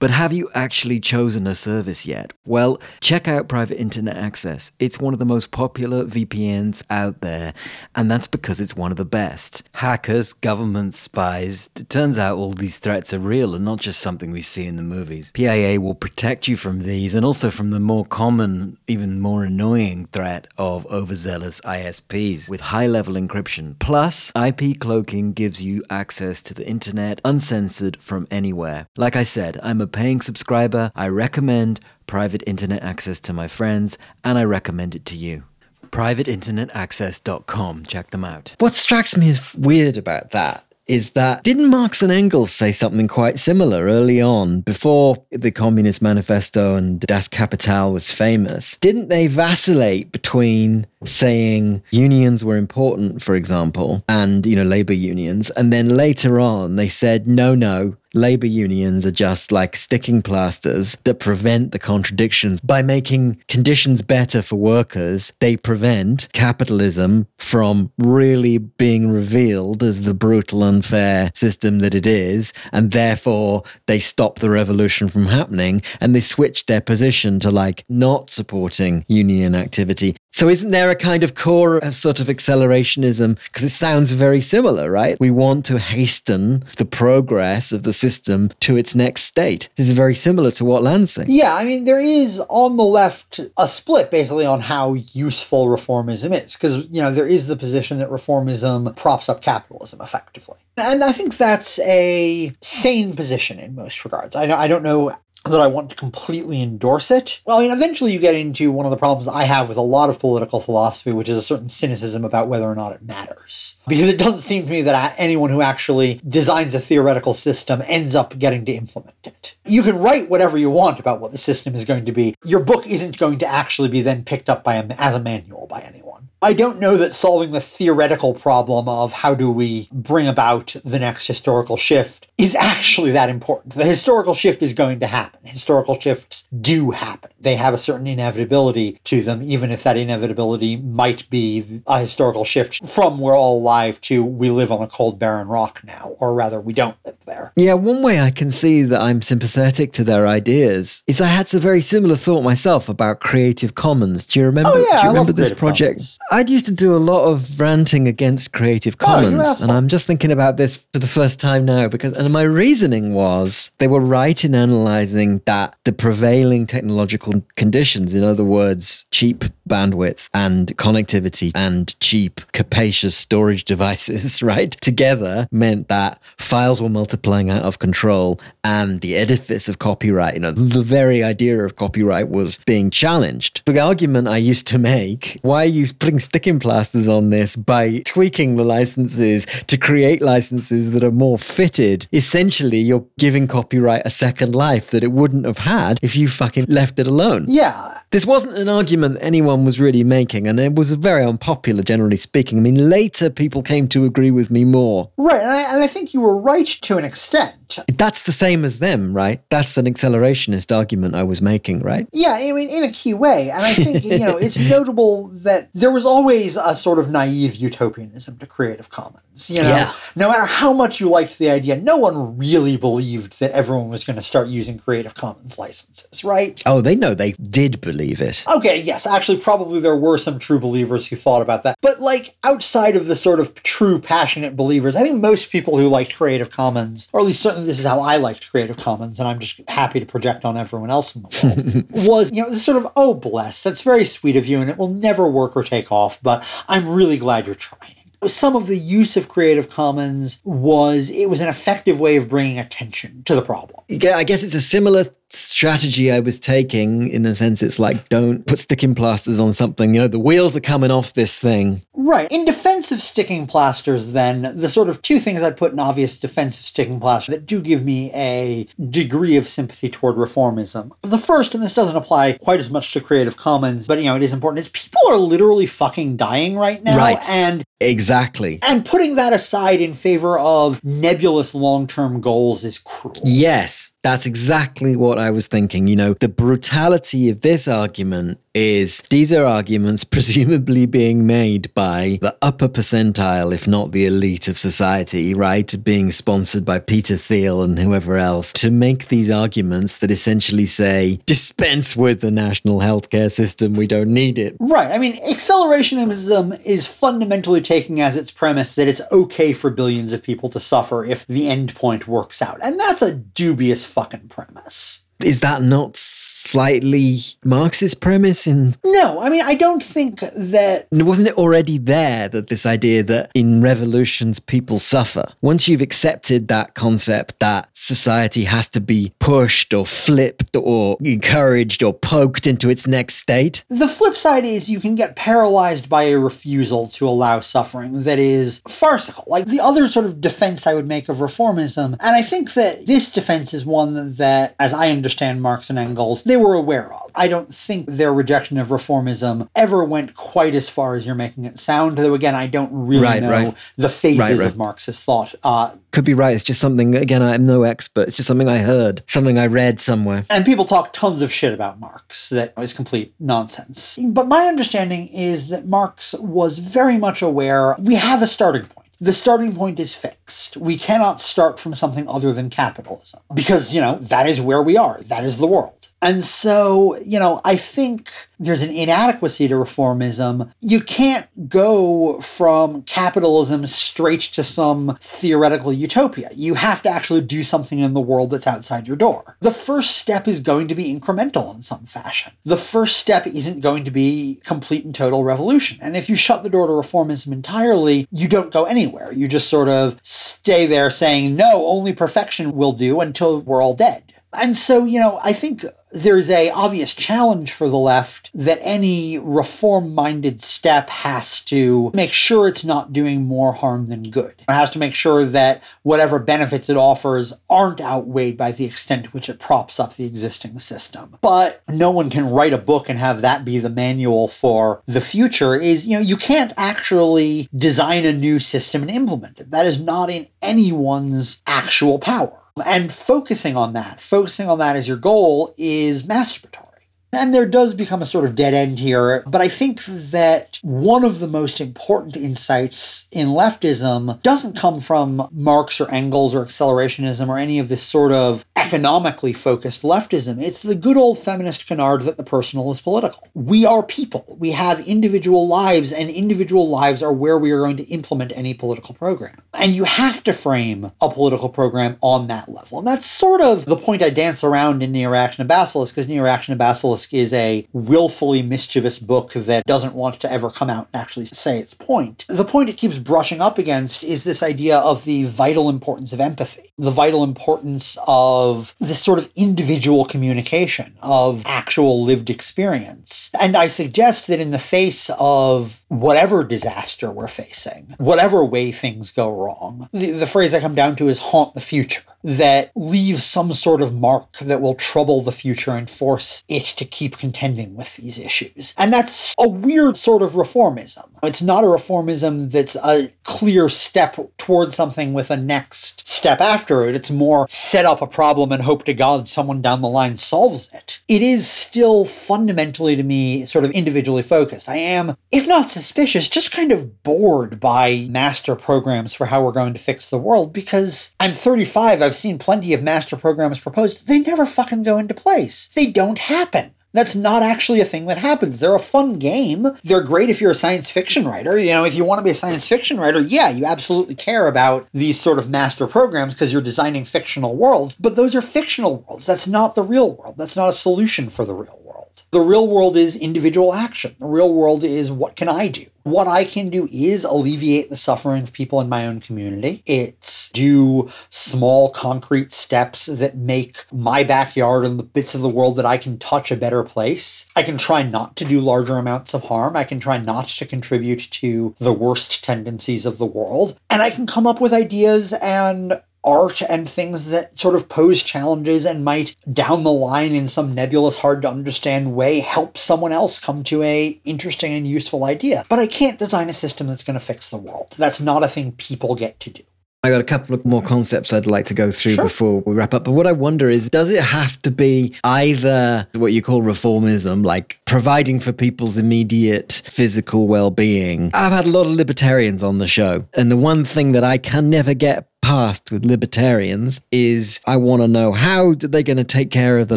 But have you actually chosen a service yet? Well, check out Private Internet Access. It's one of the most popular VPNs out there, and that's because it's one of the best. Hackers, government spies, it turns out all these threats are real and not just something we see in the movies. PIA will protect you from these and also from the more common, even more annoying threat of overzealous ISPs with high level encryption. Plus, IP cloaking gives you access to the internet uncensored from anywhere. Like I said, I'm a paying subscriber, I recommend private internet access to my friends, and I recommend it to you. PrivateInternetAccess.com. Check them out. What strikes me as weird about that is that didn't Marx and Engels say something quite similar early on before the Communist Manifesto and Das Kapital was famous? Didn't they vacillate between saying unions were important, for example, and, you know, labor unions. And then later on, they said, no, no, labor unions are just like sticking plasters that prevent the contradictions. By making conditions better for workers, they prevent capitalism from really being revealed as the brutal, unfair system that it is. And therefore, they stop the revolution from happening and they switch their position to like not supporting union activity. So isn't there a kind of core of sort of accelerationism? Because it sounds very similar, right? We want to hasten the progress of the system to its next state. This is very similar to what Land's saying. Yeah, I mean, there is on the left a split basically on how useful reformism is. Because, you know, there is the position that reformism props up capitalism effectively. And I think that's a sane position in most regards. I don't know that I want to completely endorse it. Well, I mean, eventually you get into one of the problems I have with a lot of political philosophy, which is a certain cynicism about whether or not it matters. Because it doesn't seem to me that anyone who actually designs a theoretical system ends up getting to implement it. You can write whatever you want about what the system is going to be. Your book isn't going to actually be then picked up by a, as a manual by anyone. I don't know that solving the theoretical problem of how do we bring about the next historical shift is actually that important. The historical shift is going to happen. Historical shifts do happen. They have a certain inevitability to them, even if that inevitability might be a historical shift from we're all alive to we live on a cold, barren rock now, or rather, we don't live there. Yeah, one way I can see that I'm sympathetic to their ideas is I had a very similar thought myself about Creative Commons. Do you remember? Oh, yeah, do you remember this project? Commons. I used to do a lot of ranting against Creative oh, Commons, oh, and I'm just thinking about this for the first time now because, and my reasoning was they were right in analyzing that the prevailing technological conditions, in other words, cheap bandwidth and connectivity and cheap, capacious storage devices, right, together meant that files were multiplying out of control and the edifice of copyright, you know, the very idea of copyright was being challenged. The argument I used to make why are you putting sticking plasters on this by tweaking the licenses to create licenses that are more fitted? Essentially, you're giving copyright a second life that it wouldn't have had if you fucking left it alone. Yeah. This wasn't an argument anyone was really making, and it was very unpopular, generally speaking. I mean, later people came to agree with me more. Right. And I, and I think you were right to an extent. That's the same as them, right? That's an accelerationist argument I was making, right? Yeah, I mean, in a key way. And I think, you know, it's notable that there was always a sort of naive utopianism to Creative Commons. You know, Yeah. no matter how much you liked the idea, no one really believed that everyone was going to start using Creative Commons licenses, right? Oh, they know they did believe it. Okay, yes, actually, probably there were some true believers who thought about that. But, like, outside of the sort of true passionate believers, I think most people who liked Creative Commons, or at least certainly this is how I liked Creative Commons, and I'm just happy to project on everyone else in the world, was, you know, this sort of, oh, bless, that's very sweet of you, and it will never work or take off, but I'm really glad you're trying. Some of the use of Creative Commons was, it was an effective way of bringing attention to the problem. Yeah, I guess it's a similar strategy I was taking in the sense it's like, don't put sticking plasters on something. You know, the wheels are coming off this thing. Right. In defense of sticking plasters, then, the sort of two things I'd put in obvious defense of sticking plasters that do give me a degree of sympathy toward reformism. The first, and this doesn't apply quite as much to Creative Commons, but you know, it is important, is people are literally fucking dying right now. Right. And Exactly. and putting that aside in favor of nebulous long-term goals is cruel. Yes, that's exactly what I was thinking. You know, the brutality of this argument is these are arguments presumably being made by the upper percentile, if not the elite of society, right? Being sponsored by Peter Thiel and whoever else to make these arguments that essentially say, dispense with the national healthcare system, we don't need it. Right. I mean, accelerationism is fundamentally taking as its premise that it's okay for billions of people to suffer if the end point works out. And that's a dubious fucking premise. Is that not slightly Marxist premise in No, I mean, I don't think that. Wasn't it already there that this idea that in revolutions people suffer? Once you've accepted that concept that society has to be pushed or flipped or encouraged or poked into its next state, The flip side is you can get paralyzed by a refusal to allow suffering that is farcical. Like the other sort of defense I would make of reformism, and I think that this defense is one that, as I understand Marx and Engels, they were aware of. I don't think their rejection of reformism ever went quite as far as you're making it sound, though again, I don't really Right, know right. the phases right. of Marxist thought. Uh, could be right. It's just something, again, I'm no expert. It's just something I heard, something I read somewhere. And people talk tons of shit about Marx that is complete nonsense. But my understanding is that Marx was very much aware we have a starting point. The starting point is fixed. We cannot start from something other than capitalism because, you know, that is where we are. That is the world. And so, you know, I think there's an inadequacy to reformism. You can't go from capitalism straight to some theoretical utopia. You have to actually do something in the world that's outside your door. The first step is going to be incremental in some fashion. The first step isn't going to be complete and total revolution. And if you shut the door to reformism entirely, you don't go anywhere. You just sort of stay there saying, no, only perfection will do until we're all dead. And so, you know, I think there's a obvious challenge for the left that any reform-minded step has to make sure it's not doing more harm than good. It has to make sure that whatever benefits it offers aren't outweighed by the extent to which it props up the existing system. But no one can write a book and have that be the manual for the future is, you know, you can't actually design a new system and implement it. That is not in anyone's actual power. And focusing on that, focusing on that as your goal is masturbatory. And there does become a sort of dead end here, but I think that one of the most important insights in leftism doesn't come from Marx or Engels or accelerationism or any of this sort of economically focused leftism. It's the good old feminist canard that the personal is political. We are people. We have individual lives, and individual lives are where we are going to implement any political program. And you have to frame a political program on that level. And that's sort of the point I dance around in Neo-Reaction to Basilisk, because Neo-Reaction to Basilisk is a willfully mischievous book that doesn't want to ever come out and actually say its point. The point it keeps brushing up against is this idea of the vital importance of empathy, the vital importance of this sort of individual communication, of actual lived experience. And I suggest that in the face of whatever disaster we're facing, whatever way things go wrong, the, the phrase I come down to is haunt the future that leaves some sort of mark that will trouble the future and force it to keep contending with these issues. And that's a weird sort of reformism. It's not a reformism that's a clear step towards something with a next step after it. It's more set up a problem and hope to God someone down the line solves it. It is still fundamentally to me sort of individually focused. I am, if not suspicious, just kind of bored by master programs for how we're going to fix the world because I'm 35. I've seen plenty of master programs proposed. They never fucking go into place. They don't happen. That's not actually a thing that happens. They're a fun game. They're great if you're a science fiction writer. You know, if you want to be a science fiction writer, yeah, you absolutely care about these sort of master programs because you're designing fictional worlds. But those are fictional worlds. That's not the real world. That's not a solution for the real world. The real world is individual action. The real world is what can I do? What I can do is alleviate the suffering of people in my own community. It's do small concrete steps that make my backyard and the bits of the world that I can touch a better place. I can try not to do larger amounts of harm. I can try not to contribute to the worst tendencies of the world. And I can come up with ideas and art and things that sort of pose challenges and might down the line in some nebulous hard to understand way help someone else come to a interesting and useful idea but i can't design a system that's going to fix the world that's not a thing people get to do I got a couple of more concepts I'd like to go through Sure. before we wrap up. But what I wonder is does it have to be either what you call reformism, like providing for people's immediate physical well being? I've had a lot of libertarians on the show. And the one thing that I can never get past with libertarians is I want to know how are they going to take care of the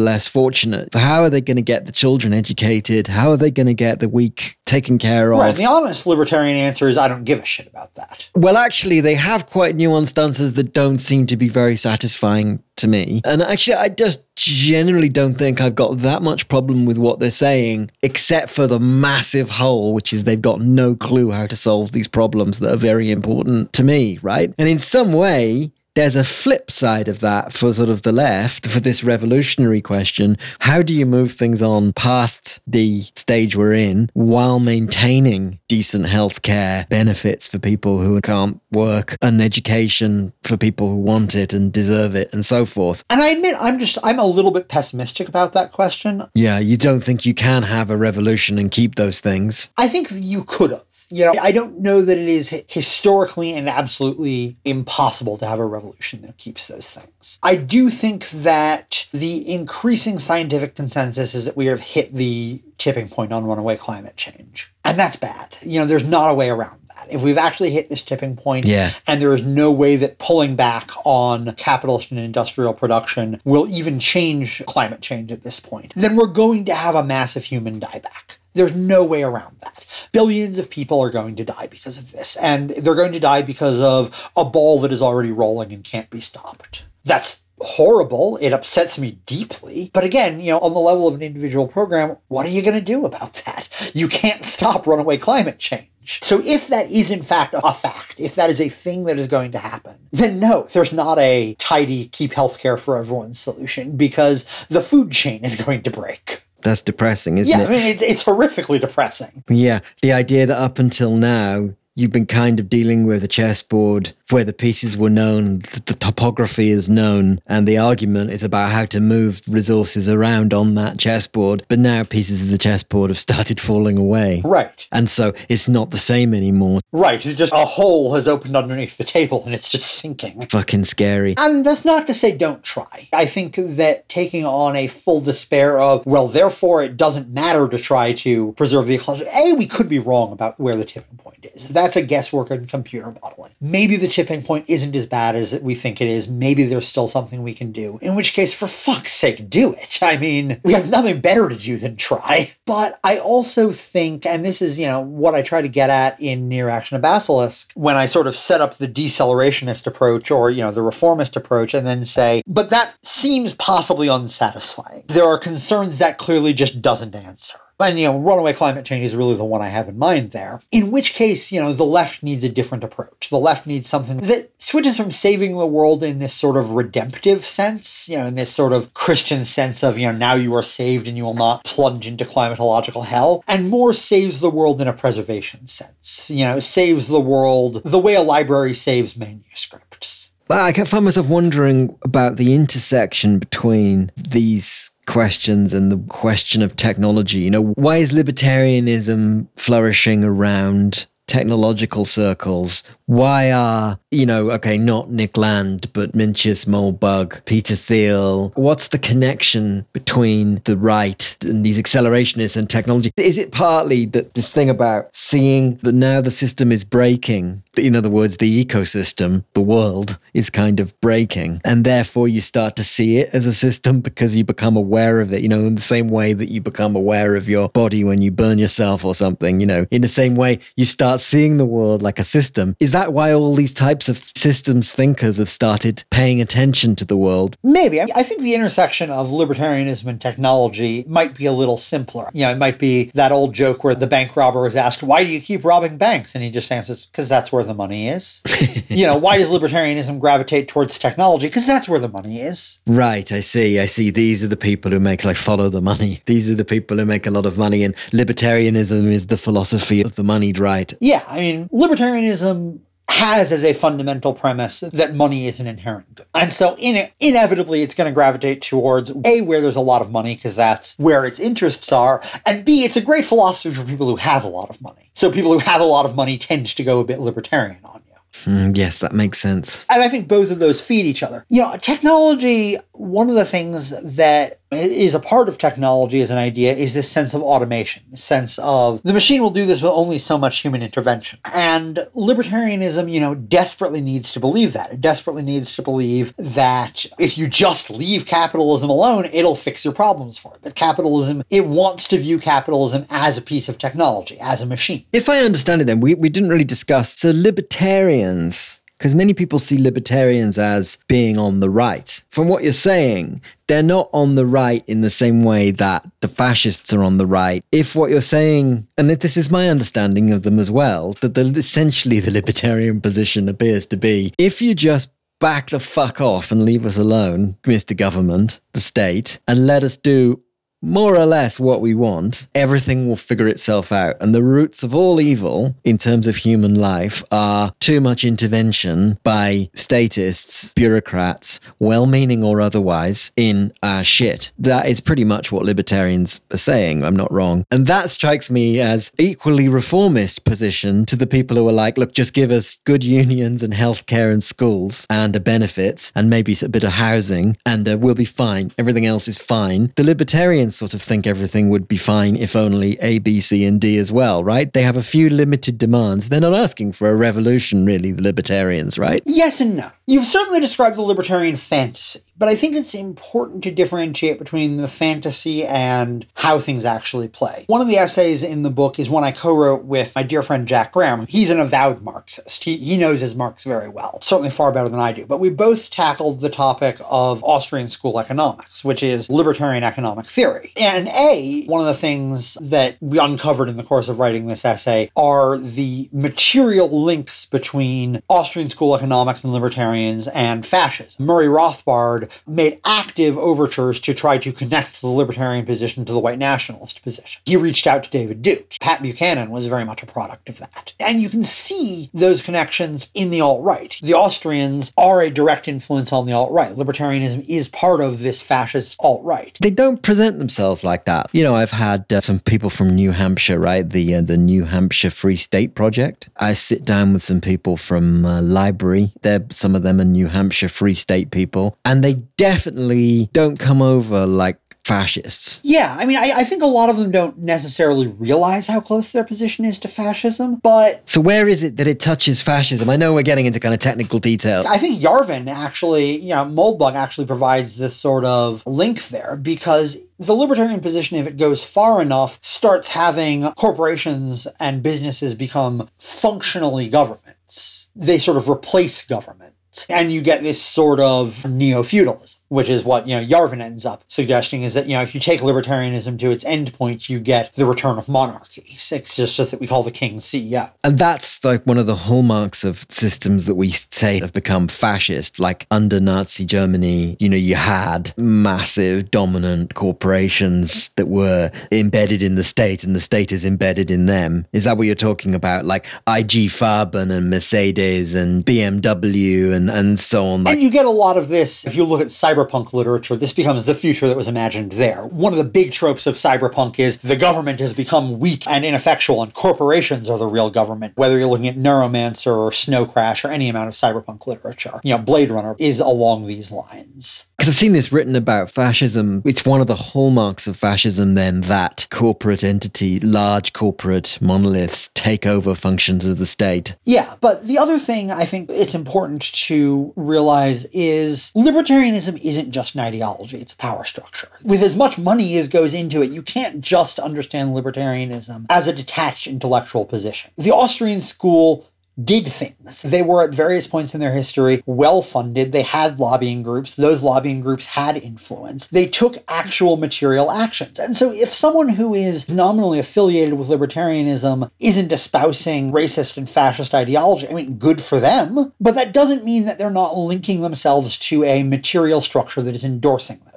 less fortunate? How are they going to get the children educated? How are they going to get the weak taken care of? right the honest libertarian answer is i don't give a shit about that Well, actually, they have quite nuanced answers that don't seem to be very satisfying to me. And actually, I just generally don't think I've got that much problem with what they're saying, except for the massive hole, which is they've got no clue how to solve these problems that are very important to me, right? And in some way, way there's a flip side of that for sort of the left for this revolutionary question. How do you move things on past the stage we're in while maintaining decent healthcare benefits for people who can't work and education for people who want it and deserve it and so forth? and i admit i'm just i'm a little bit pessimistic about that question Yeah, you don't think you can have a revolution and keep those things. I think you could have. You know, I don't know that it is historically and absolutely impossible to have a revolution that keeps those things. I do think that the increasing scientific consensus is that we have hit the tipping point on runaway climate change. And that's bad. You know, there's not a way around that. If we've actually hit this tipping point Yeah. and there is no way that pulling back on capitalist and industrial production will even change climate change at this point, then we're going to have a massive human dieback. There's no way around that. Billions of people are going to die because of this, and they're going to die because of a ball that is already rolling and can't be stopped. That's horrible. It upsets me deeply. But again, you know, on the level of an individual program, what are you going to do about that? You can't stop runaway climate change. So if that is in fact a fact, if that is a thing that is going to happen, then no, there's not a tidy keep healthcare for everyone solution because the food chain is going to break. That's depressing, isn't Yeah, it? I mean, it's, it's horrifically depressing. Yeah, the idea that up until now you've been kind of dealing with a chessboard where the pieces were known, the topography is known, and the argument is about how to move resources around on that chessboard. But now pieces of the chessboard have started falling away. Right. And so it's not the same anymore. Right. It's just a hole has opened underneath the table and it's just sinking. Fucking scary. And that's not to say don't try. I think that taking on a full despair of, well, therefore it doesn't matter to try to preserve the ecology. A, we could be wrong about where the tipping point is. That's a guesswork in computer modeling. Maybe the tipping tipping point isn't as bad as we think it is. Maybe there's still something we can do. In which case, for fuck's sake, do it. I mean, we have nothing better to do than try. But I also think, and this is, you know, what I try to get at in Neo Reaction a Basilisk, when I sort of set up the decelerationist approach or, you know, the reformist approach, and then say, but that seems possibly unsatisfying. There are concerns that clearly just doesn't answer. And, you know, runaway climate change is really the one I have in mind there. In which case, you know, the left needs a different approach. The left needs something that switches from saving the world in this sort of redemptive sense, you know, in this sort of Christian sense of, you know, now you are saved and you will not plunge into climatological hell, and more saves the world in a preservation sense. You know, saves the world the way a library saves manuscripts. I kept find myself wondering about the intersection between these questions and the question of technology. You know, why is libertarianism flourishing around technological circles? Why are, you know, okay, not Nick Land, but Mencius Moldbug, Peter Thiel? What's the connection between the right and these accelerationists and technology? Is it partly that this thing about seeing that now the system is breaking? In other words, the ecosystem, the world is kind of breaking. And therefore you start to see it as a system because you become aware of it, you know, in the same way that you become aware of your body when you burn yourself or something, you know, in the same way you start seeing the world like a system. Is that why all these types of systems thinkers have started paying attention to the world? Maybe. I think the intersection of libertarianism and technology might be a little simpler. You know, it might be that old joke where the bank robber is asked, Why do you keep robbing banks? And he just answers, Because that's where the money is. you know, why does libertarianism gravitate towards technology? Because that's where the money is. Right. I see. I see. These are the people who make, like, follow the money. These are the people who make a lot of money. And libertarianism is the philosophy of the moneyed right. Yeah. I mean, libertarianism has as a fundamental premise that money is an inherent good. And so in inevitably it's going to gravitate towards A, where there's a lot of money, because that's where its interests are, and B, it's a great philosophy for people who have a lot of money. So people who have a lot of money tend to go a bit libertarian on you. Mm, yes, that makes sense. And I think both of those feed each other. You know, technology, one of the things that is a part of technology as an idea is this sense of automation, the sense of the machine will do this with only so much human intervention. And libertarianism, you know, desperately needs to believe that. It desperately needs to believe that if you just leave capitalism alone, it'll fix your problems for it. That capitalism, it wants to view capitalism as a piece of technology, as a machine. If I understand it, then we, we didn't really discuss. So libertarians because many people see libertarians as being on the right. From what you're saying, they're not on the right in the same way that the fascists are on the right. If what you're saying, and if this is my understanding of them as well, that the, essentially the libertarian position appears to be if you just back the fuck off and leave us alone, Mr. Government, the state, and let us do more or less what we want, everything will figure itself out. And the roots of all evil in terms of human life are too much intervention by statists, bureaucrats, well meaning or otherwise, in our shit. That is pretty much what libertarians are saying. I'm not wrong. And that strikes me as equally reformist position to the people who are like, look, just give us good unions and healthcare and schools and benefits and maybe a bit of housing and uh, we'll be fine. Everything else is fine. The libertarians sort of think everything would be fine if only A, B, C, and D as well, right? They have a few limited demands. They're not asking for a revolution, really, the libertarians, right? Yes and no. You've certainly described the libertarian fantasy, but I think it's important to differentiate between the fantasy and how things actually play. One of the essays in the book is one I co wrote with my dear friend Jack Graham. He's an avowed Marxist. He, he knows his Marx very well, certainly far better than I do. But we both tackled the topic of Austrian school economics, which is libertarian economic theory. And A, one of the things that we uncovered in the course of writing this essay are the material links between Austrian school economics and libertarians and fascists. Murray Rothbard made active overtures to try to connect the libertarian position to the white nationalist position. He reached out to David Duke. Pat Buchanan was very much a product of that. And you can see those connections in the alt right. The Austrians are a direct influence on the alt right. Libertarianism is part of this fascist alt right. They don't present themselves like that. You know, I've had uh, some people from New Hampshire, right? The uh, the New Hampshire Free State Project. I sit down with some people from uh, LBRY. They're some of them are New Hampshire Free State people, and they definitely don't come over like fascists. Yeah, I mean, I, I think a lot of them don't necessarily realize how close their position is to fascism, but So where is it that it touches fascism? I know we're getting into kind of technical details. I think Yarvin actually, you know, Moldbug actually provides this sort of link there because the libertarian position, if it goes far enough, starts having corporations and businesses become functionally governments. They sort of replace government. And you get this sort of neo feudalism which is what you know Yarvin ends up suggesting is that you know if you take libertarianism to its endpoint, you get the return of monarchy. It's just that we call the king CEO. And that's like one of the hallmarks of systems that we say have become fascist. Like under Nazi Germany, you know, you had massive dominant corporations that were embedded in the state and the state is embedded in them. Is that what you're talking about? Like IG Farben and Mercedes and BMW and, and so on. Like, and you get a lot of this if you look at cyberpunk literature. This becomes the future that was imagined there. One of the big tropes of cyberpunk is the government has become weak and ineffectual, and corporations are the real government. Whether you're looking at Neuromancer or Snow Crash or any amount of cyberpunk literature, you know, Blade Runner is along these lines. Because I've seen this written about fascism. It's one of the hallmarks of fascism, then, that corporate entity, large corporate monoliths take over functions of the state. Yeah, but the other thing I think it's important to realize is libertarianism isn't just an ideology, it's a power structure. With as much money as goes into it, you can't just understand libertarianism as a detached intellectual position. The Austrian school did things. They were at various points in their history well funded. They had lobbying groups. Those lobbying groups had influence. They took actual material actions. And so if someone who is nominally affiliated with libertarianism isn't espousing racist and fascist ideology, I mean, good for them. But that doesn't mean that they're not linking themselves to a material structure that is endorsing things.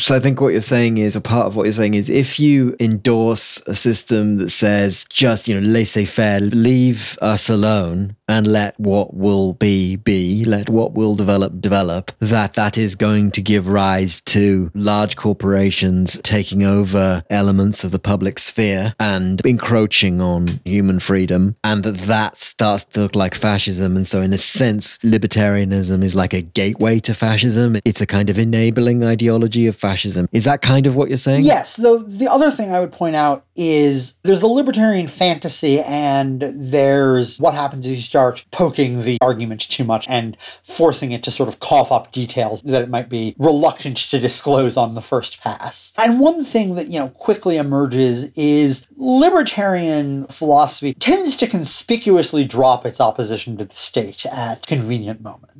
So I think what you're saying is a part of what you're saying is if you endorse a system that says just, you know, laissez faire, leave us alone and let what will be be, let what will develop develop, that that is going to give rise to large corporations taking over elements of the public sphere and encroaching on human freedom and that that starts to look like fascism. And so in a sense, libertarianism is like a gateway to fascism. It's a kind of enabling ideology of fascism. Is that kind of what you're saying? Yes. Though the other thing I would point out is there's a libertarian fantasy and there's what happens if you start poking the argument too much and forcing it to sort of cough up details that it might be reluctant to disclose on the first pass. And one thing that, you know, quickly emerges is libertarian philosophy tends to conspicuously drop its opposition to the state at convenient moments.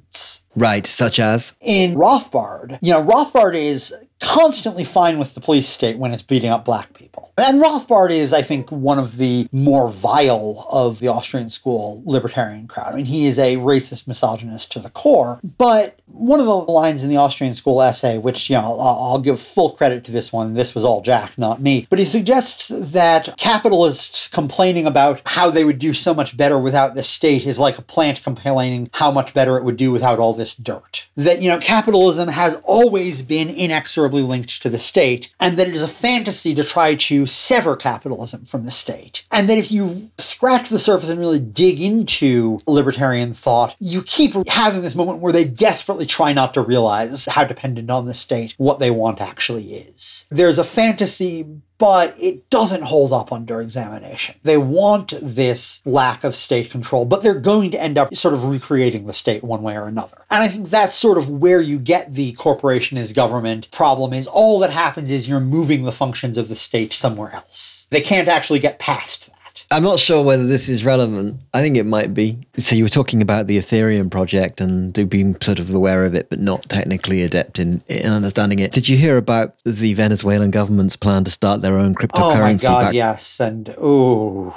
Right, such as? In Rothbard, you know, Rothbard is constantly fine with the police state when it's beating up black people. And Rothbard is, I think, one of the more vile of the Austrian school libertarian crowd. I mean, he is a racist misogynist to the core, but one of the lines in the Austrian school essay, which, you know, I'll, I'll give full credit to this one, this was all Jack, not me, but he suggests that capitalists complaining about how they would do so much better without the state is like a plant complaining how much better it would do without all this dirt. That, you know, capitalism has always been inexorably linked to the state, and that it is a fantasy to try to sever capitalism from the state. And that if you scratch the surface and really dig into libertarian thought, you keep having this moment where they desperately try not to realize how dependent on the state what they want actually is. There's a fantasy but it doesn't hold up under examination. They want this lack of state control, but they're going to end up sort of recreating the state one way or another. And I think that's sort of where you get the corporation is government problem is all that happens is you're moving the functions of the state somewhere else. They can't actually get past that. I'm not sure whether this is relevant. I think it might be. So you were talking about the Ethereum project and being sort of aware of it, but not technically adept in, in understanding it. Did you hear about the Venezuelan government's plan to start their own cryptocurrency? Oh my god, back- yes, and ooh.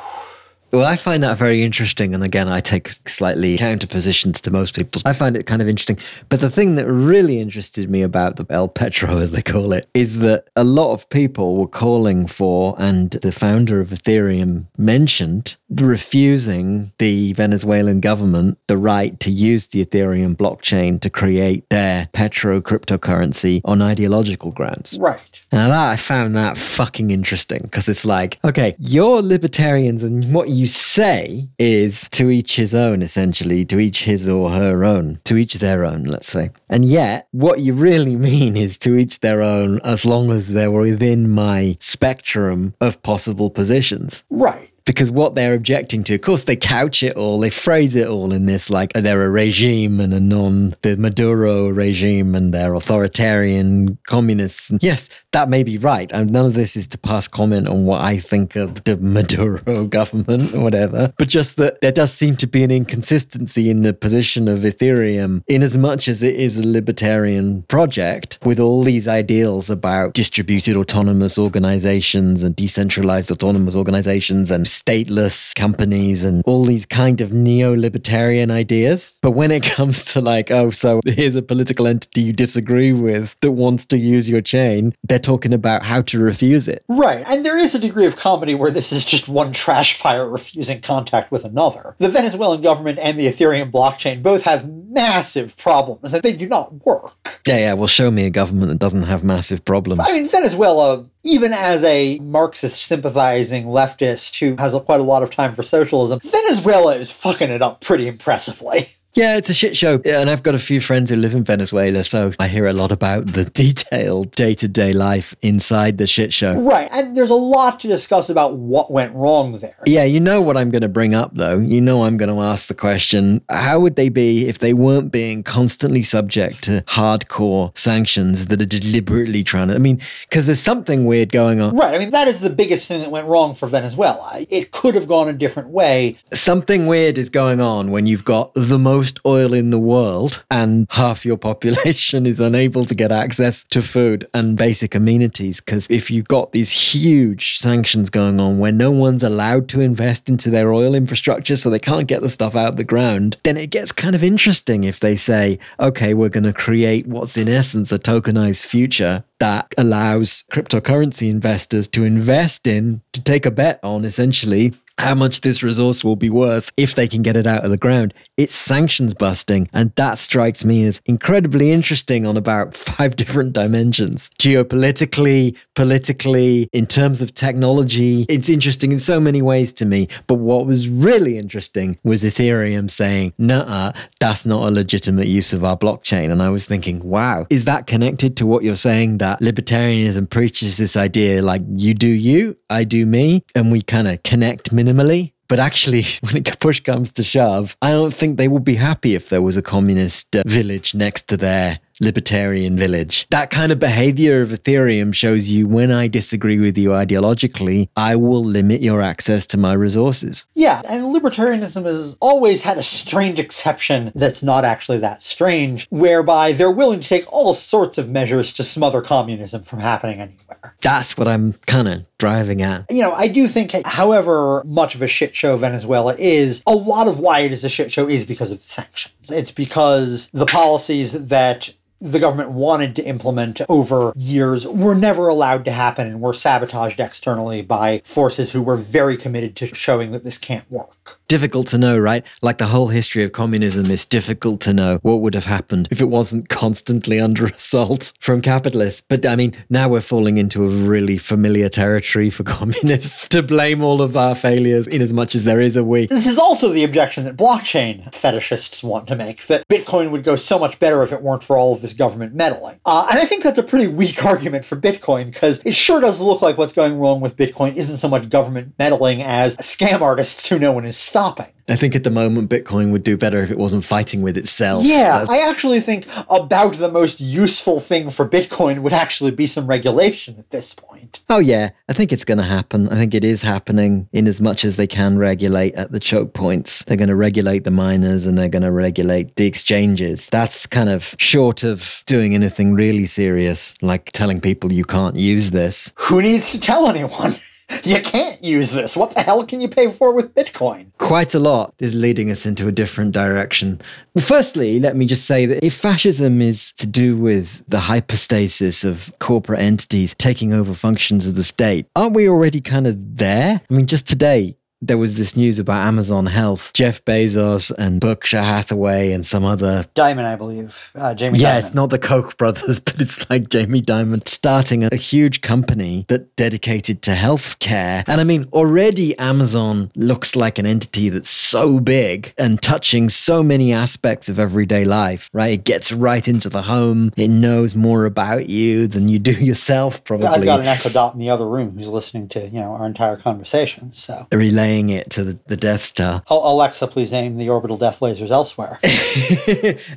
Well, I find that very interesting. And again, I take slightly counter positions to most people. I find it kind of interesting. But the thing that really interested me about the El Petro, as they call it, is that a lot of people were calling for, and the founder of Ethereum mentioned, refusing the Venezuelan government the right to use the Ethereum blockchain to create their Petro cryptocurrency on ideological grounds. Right. Now that I found that fucking interesting because it's like, okay, you're libertarians and what you you say is to each his own, essentially, to each his or her own, to each their own, let's say. And yet, what you really mean is to each their own as long as they're within my spectrum of possible positions. Right because what they're objecting to, of course, they couch it all, they phrase it all in this like they're a regime and a non, the Maduro regime and they're authoritarian communists. And yes, that may be right. And none of this is to pass comment on what I think of the Maduro government or whatever, but just that there does seem to be an inconsistency in the position of Ethereum in as much as it is a libertarian project with all these ideals about distributed autonomous organizations and decentralized autonomous organizations and stateless companies and all these kind of neo-libertarian ideas. But when it comes to like, oh, so here's a political entity you disagree with that wants to use your chain, they're talking about how to refuse it. Right. And there is a degree of comedy where this is just one trash fire refusing contact with another. The Venezuelan government and the Ethereum blockchain both have massive problems and they do not work. Yeah, yeah. Well, show me a government that doesn't have massive problems. I mean, Venezuela, even as a Marxist sympathizing leftist who has quite a lot of time for socialism, Venezuela is fucking it up pretty impressively. Yeah, it's a shit show. Yeah, and I've got a few friends who live in Venezuela, so I hear a lot about the detailed day to day life inside the shit show. Right. And there's a lot to discuss about what went wrong there. Yeah, you know what I'm going to bring up, though. You know, I'm going to ask the question how would they be if they weren't being constantly subject to hardcore sanctions that are deliberately trying to? I mean, because there's something weird going on. Right. I mean, that is the biggest thing that went wrong for Venezuela. It could have gone a different way. Something weird is going on when you've got the most most oil in the world and half your population is unable to get access to food and basic amenities. Because if you've got these huge sanctions going on where no one's allowed to invest into their oil infrastructure, so they can't get the stuff out of the ground, then it gets kind of interesting if they say, okay, we're going to create what's in essence a tokenized future that allows cryptocurrency investors to invest in, to take a bet on essentially how much this resource will be worth if they can get it out of the ground. It's sanctions busting, and that strikes me as incredibly interesting on about five different dimensions. Geopolitically, politically, in terms of technology, it's interesting in so many ways to me. But what was really interesting was Ethereum saying, nah, that's not a legitimate use of our blockchain. And I was thinking, wow, is that connected to what you're saying that libertarianism preaches this idea like you do you, I do me, and we kind of connect minimally. But actually, when push comes to shove, I don't think they would be happy if there was a communist uh, village next to their libertarian village. That kind of behavior of Ethereum shows you when I disagree with you ideologically, I will limit your access to my resources. Yeah, and libertarianism has always had a strange exception that's not actually that strange, whereby they're willing to take all sorts of measures to smother communism from happening anywhere. That's what I'm kind of driving at. You know, I do think, however much of a shit show Venezuela is, a lot of why it is a shit show is because of the sanctions. It's because the policies that the government wanted to implement over years were never allowed to happen and were sabotaged externally by forces who were very committed to showing that this can't work. Difficult to know, right? Like the whole history of communism is difficult to know what would have happened if it wasn't constantly under assault from capitalists. But I mean, now we're falling into a really familiar territory for communists to blame all of our failures in as much as there is a we. This is also the objection that blockchain fetishists want to make that Bitcoin would go so much better if it weren't for all of this government meddling. Uh, and I think that's a pretty weak argument for Bitcoin because it sure does look like what's going wrong with Bitcoin isn't so much government meddling as scam artists who no one is stopping. I think at the moment Bitcoin would do better if it wasn't fighting with itself. Yeah, I actually think about the most useful thing for Bitcoin would actually be some regulation at this point. Oh yeah, I think it's going to happen. I think it is happening in as much as they can regulate at the choke points. They're going to regulate the miners and they're going to regulate the exchanges. That's kind of short of doing anything really serious, like telling people you can't use this. Who needs to tell anyone? you can't use this. What the hell can you pay for with Bitcoin? Quite a lot is leading us into a different direction. Well, firstly, let me just say that if fascism is to do with the hypostasis of corporate entities taking over functions of the state, aren't we already kind of there? I mean, just today, there was this news about Amazon Health, Jeff Bezos and Berkshire Hathaway and some other. Diamond, I believe. Uh, Jamie Yeah, Dimon. it's not the Koch brothers, but it's like Jamie Diamond starting a, a huge company that dedicated to healthcare. And I mean, already Amazon looks like an entity that's so big and touching so many aspects of everyday life, right? It gets right into the home. It knows more about you than you do yourself, probably. I've got an Echo Dot in the other room who's listening to, you know, our entire conversation. So, it to the, the Death Star. Al- Alexa, please aim the orbital death lasers elsewhere.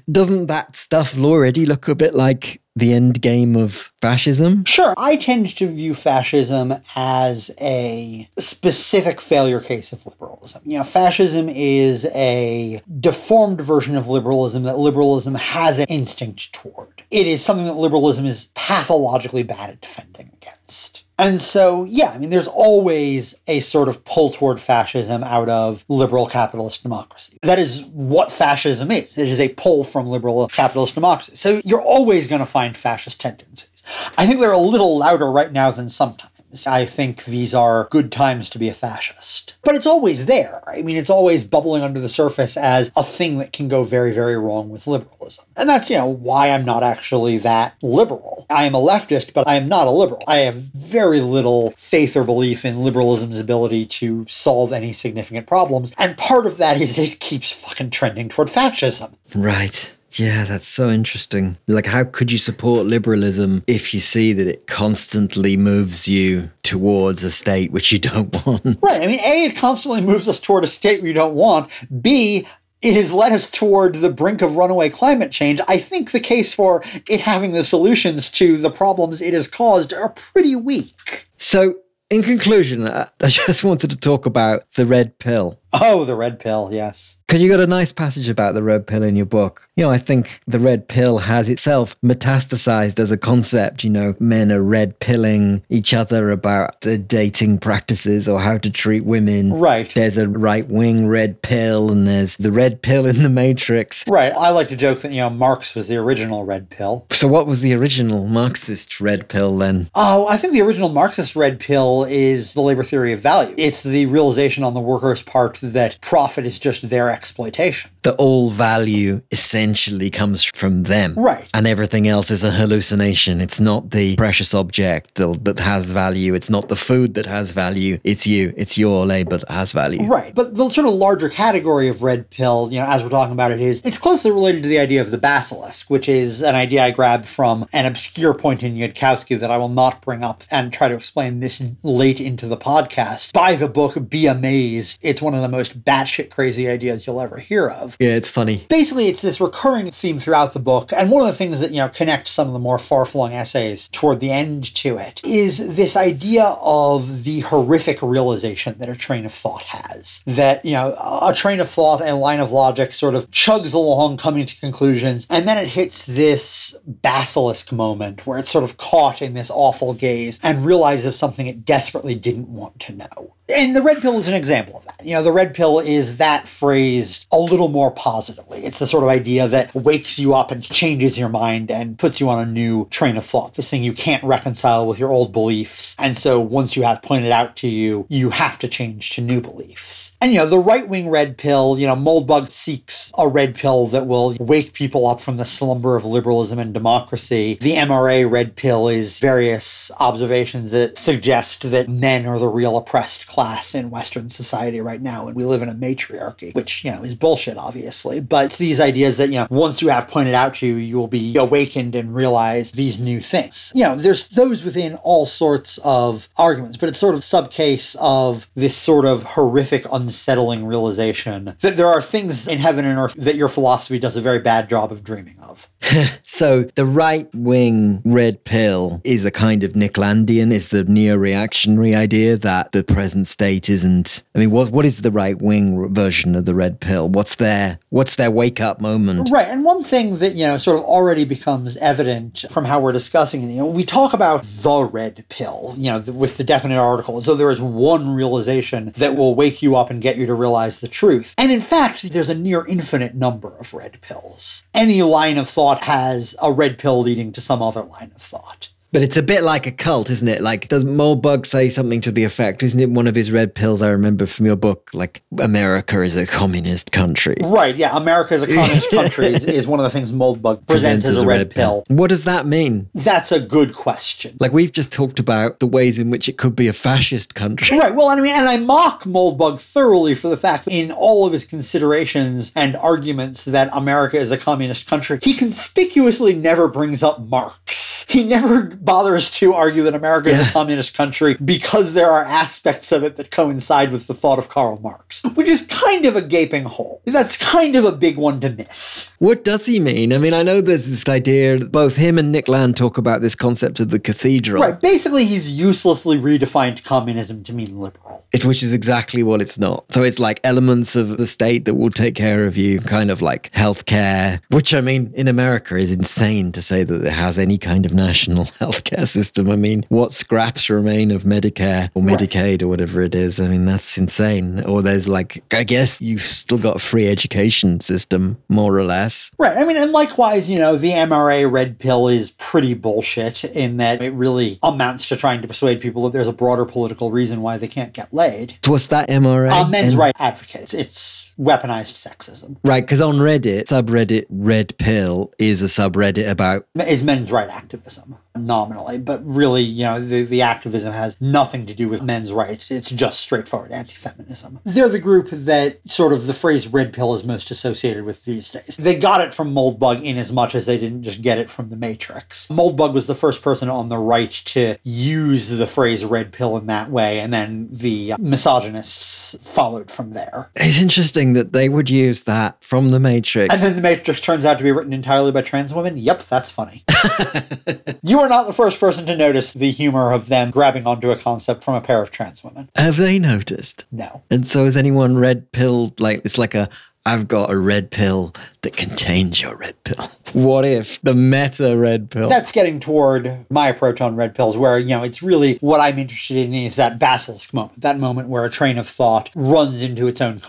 Doesn't that stuff already look a bit like the end game of fascism? Sure. I tend to view fascism as a specific failure case of liberalism. You know, fascism is a deformed version of liberalism that liberalism has an instinct toward. It is something that liberalism is pathologically bad at defending against. And so, yeah, I mean, there's always a sort of pull toward fascism out of liberal capitalist democracy. That is what fascism is. It is a pull from liberal capitalist democracy. So you're always going to find fascist tendencies. I think they're a little louder right now than sometimes. I think these are good times to be a fascist. But it's always there. I mean, it's always bubbling under the surface as a thing that can go very, very wrong with liberalism. And that's, you know, why I'm not actually that liberal. I am a leftist, but I am not a liberal. I have very little faith or belief in liberalism's ability to solve any significant problems. And part of that is it keeps fucking trending toward fascism. Right. Yeah, that's so interesting. Like, how could you support liberalism if you see that it constantly moves you towards a state which you don't want? Right. I mean, A, it constantly moves us toward a state we don't want. B, it has led us toward the brink of runaway climate change. I think the case for it having the solutions to the problems it has caused are pretty weak. So, in conclusion, I I just wanted to talk about the red pill. Oh, the red pill, yes. Because you got a nice passage about the red pill in your book. You know, I think the red pill has itself metastasized as a concept. You know, men are red pilling each other about the dating practices or how to treat women. Right. There's a right wing red pill, and there's the red pill in the Matrix. Right. I like to joke that, you know, Marx was the original red pill. So, what was the original Marxist red pill then? Oh, I think the original Marxist red pill is the labor theory of value. It's the realization on the worker's part that profit is just their exploitation. The all value essentially comes from them. Right. And everything else is a hallucination. It's not the precious object that, that has value. It's not the food that has value. It's you. It's your labor that has value. Right. But the sort of larger category of red pill, you know, as we're talking about it, is it's closely related to the idea of the basilisk, which is an idea I grabbed from an obscure point in Yudkowsky that I will not bring up and try to explain this late into the podcast. Buy the book, Be Amazed. It's one of the most batshit crazy ideas you'll ever hear of. Yeah, it's funny. Basically, it's this recurring theme throughout the book, and one of the things that, you know, connects some of the more far-flung essays toward the end to it is this idea of the horrific realization that a train of thought has. That, you know, a train of thought and line of logic sort of chugs along, coming to conclusions, and then it hits this basilisk moment where it's sort of caught in this awful gaze and realizes something it desperately didn't want to know. And the red pill is an example of that. You know, the red pill is that phrased a little more positively. It's the sort of idea that wakes you up and changes your mind and puts you on a new train of thought, this thing you can't reconcile with your old beliefs. And so once you have pointed out to you, you have to change to new beliefs. And, you know, the right wing red pill, you know, Moldbug seeks a red pill that will wake people up from the slumber of liberalism and democracy. The MRA red pill is various observations that suggest that men are the real oppressed class in Western society right now, and we live in a matriarchy, which, you know, is bullshit, obviously. But it's these ideas that, you know, once you have pointed out to you, you will be awakened and realize these new things. You know, there's those within all sorts of arguments, but it's sort of subcase of this sort of horrific, unsettling realization that there are things in heaven and earth that your philosophy does a very bad job of dreaming of. So the right wing red pill is a kind of Nicklandian, is the neo-reactionary idea that the present state isn't. I mean, what what is the right wing version of the red pill? What's their what's their wake up moment? Right. And one thing that, you know, sort of already becomes evident from how we're discussing it, you know, we talk about the red pill, you know, with the definite article, though there is one realization that will wake you up and get you to realize the truth. And in fact, there's a near infinite number of red pills. Any line of thought has a red pill leading to some other line of thought. But it's a bit like a cult, isn't it? Like, does Moldbug say something to the effect? Isn't it one of his red pills I remember from your book? Like, America is a communist country. Right, yeah. America is a communist country is, is one of the things Moldbug presents, as, a red, pill. What does that mean? That's a good question. Like, we've just talked about the ways in which it could be a fascist country. Right, well, I mean, and I mock Moldbug thoroughly for the fact that in all of his considerations and arguments that America is a communist country, he conspicuously never brings up Marx. He never bothers to argue that America is Yeah. a communist country because there are aspects of it that coincide with the thought of Karl Marx, which is kind of a gaping hole. That's kind of a big one to miss. What does he mean? I mean, I know there's this idea, that both him and Nick Land talk about this concept of the cathedral, Right, basically, he's uselessly redefined communism to mean liberal. it- which is exactly what it's not. So it's like elements of the state that will take care of you, kind of like healthcare, which I mean, in America is insane to say that it has any kind of national healthcare system. I mean, what scraps remain of Medicare or. Medicaid or whatever it is? I mean, that's insane. Or there's like, I guess you've still got a free education system, more or less. Right. I mean, and likewise, you know, the MRA red pill is pretty bullshit in that it really amounts to trying to persuade people that there's a broader political reason why they can't get laid. So what's that MRA? Uh, men's And- rights advocates. It's weaponized sexism. Right, because on Reddit, subreddit Red Pill is a subreddit about. Is men's right activism nominally, but really, you know, the, the activism has nothing to do with men's rights. It's just straightforward anti-feminism. They're the group that sort of the phrase red pill is most associated with these days. They got it from Moldbug in as much as they didn't just get it from the Matrix. Moldbug was the first person on the right to use the phrase red pill in that way, and then the uh, misogynists followed from there. It's interesting that they would use that from the Matrix. And then the Matrix turns out to be written entirely by trans women. Yep, that's funny. you are not the first person to notice the humor of them grabbing onto a concept from a pair of trans women. Have they noticed? No. And so has anyone red pilled? Like, it's like a. I've got a red pill that contains your red pill. What if the meta red pill? That's getting toward my approach on red pills, where, you know, it's really what I'm interested in is that basilisk moment, that moment where a train of thought runs into its own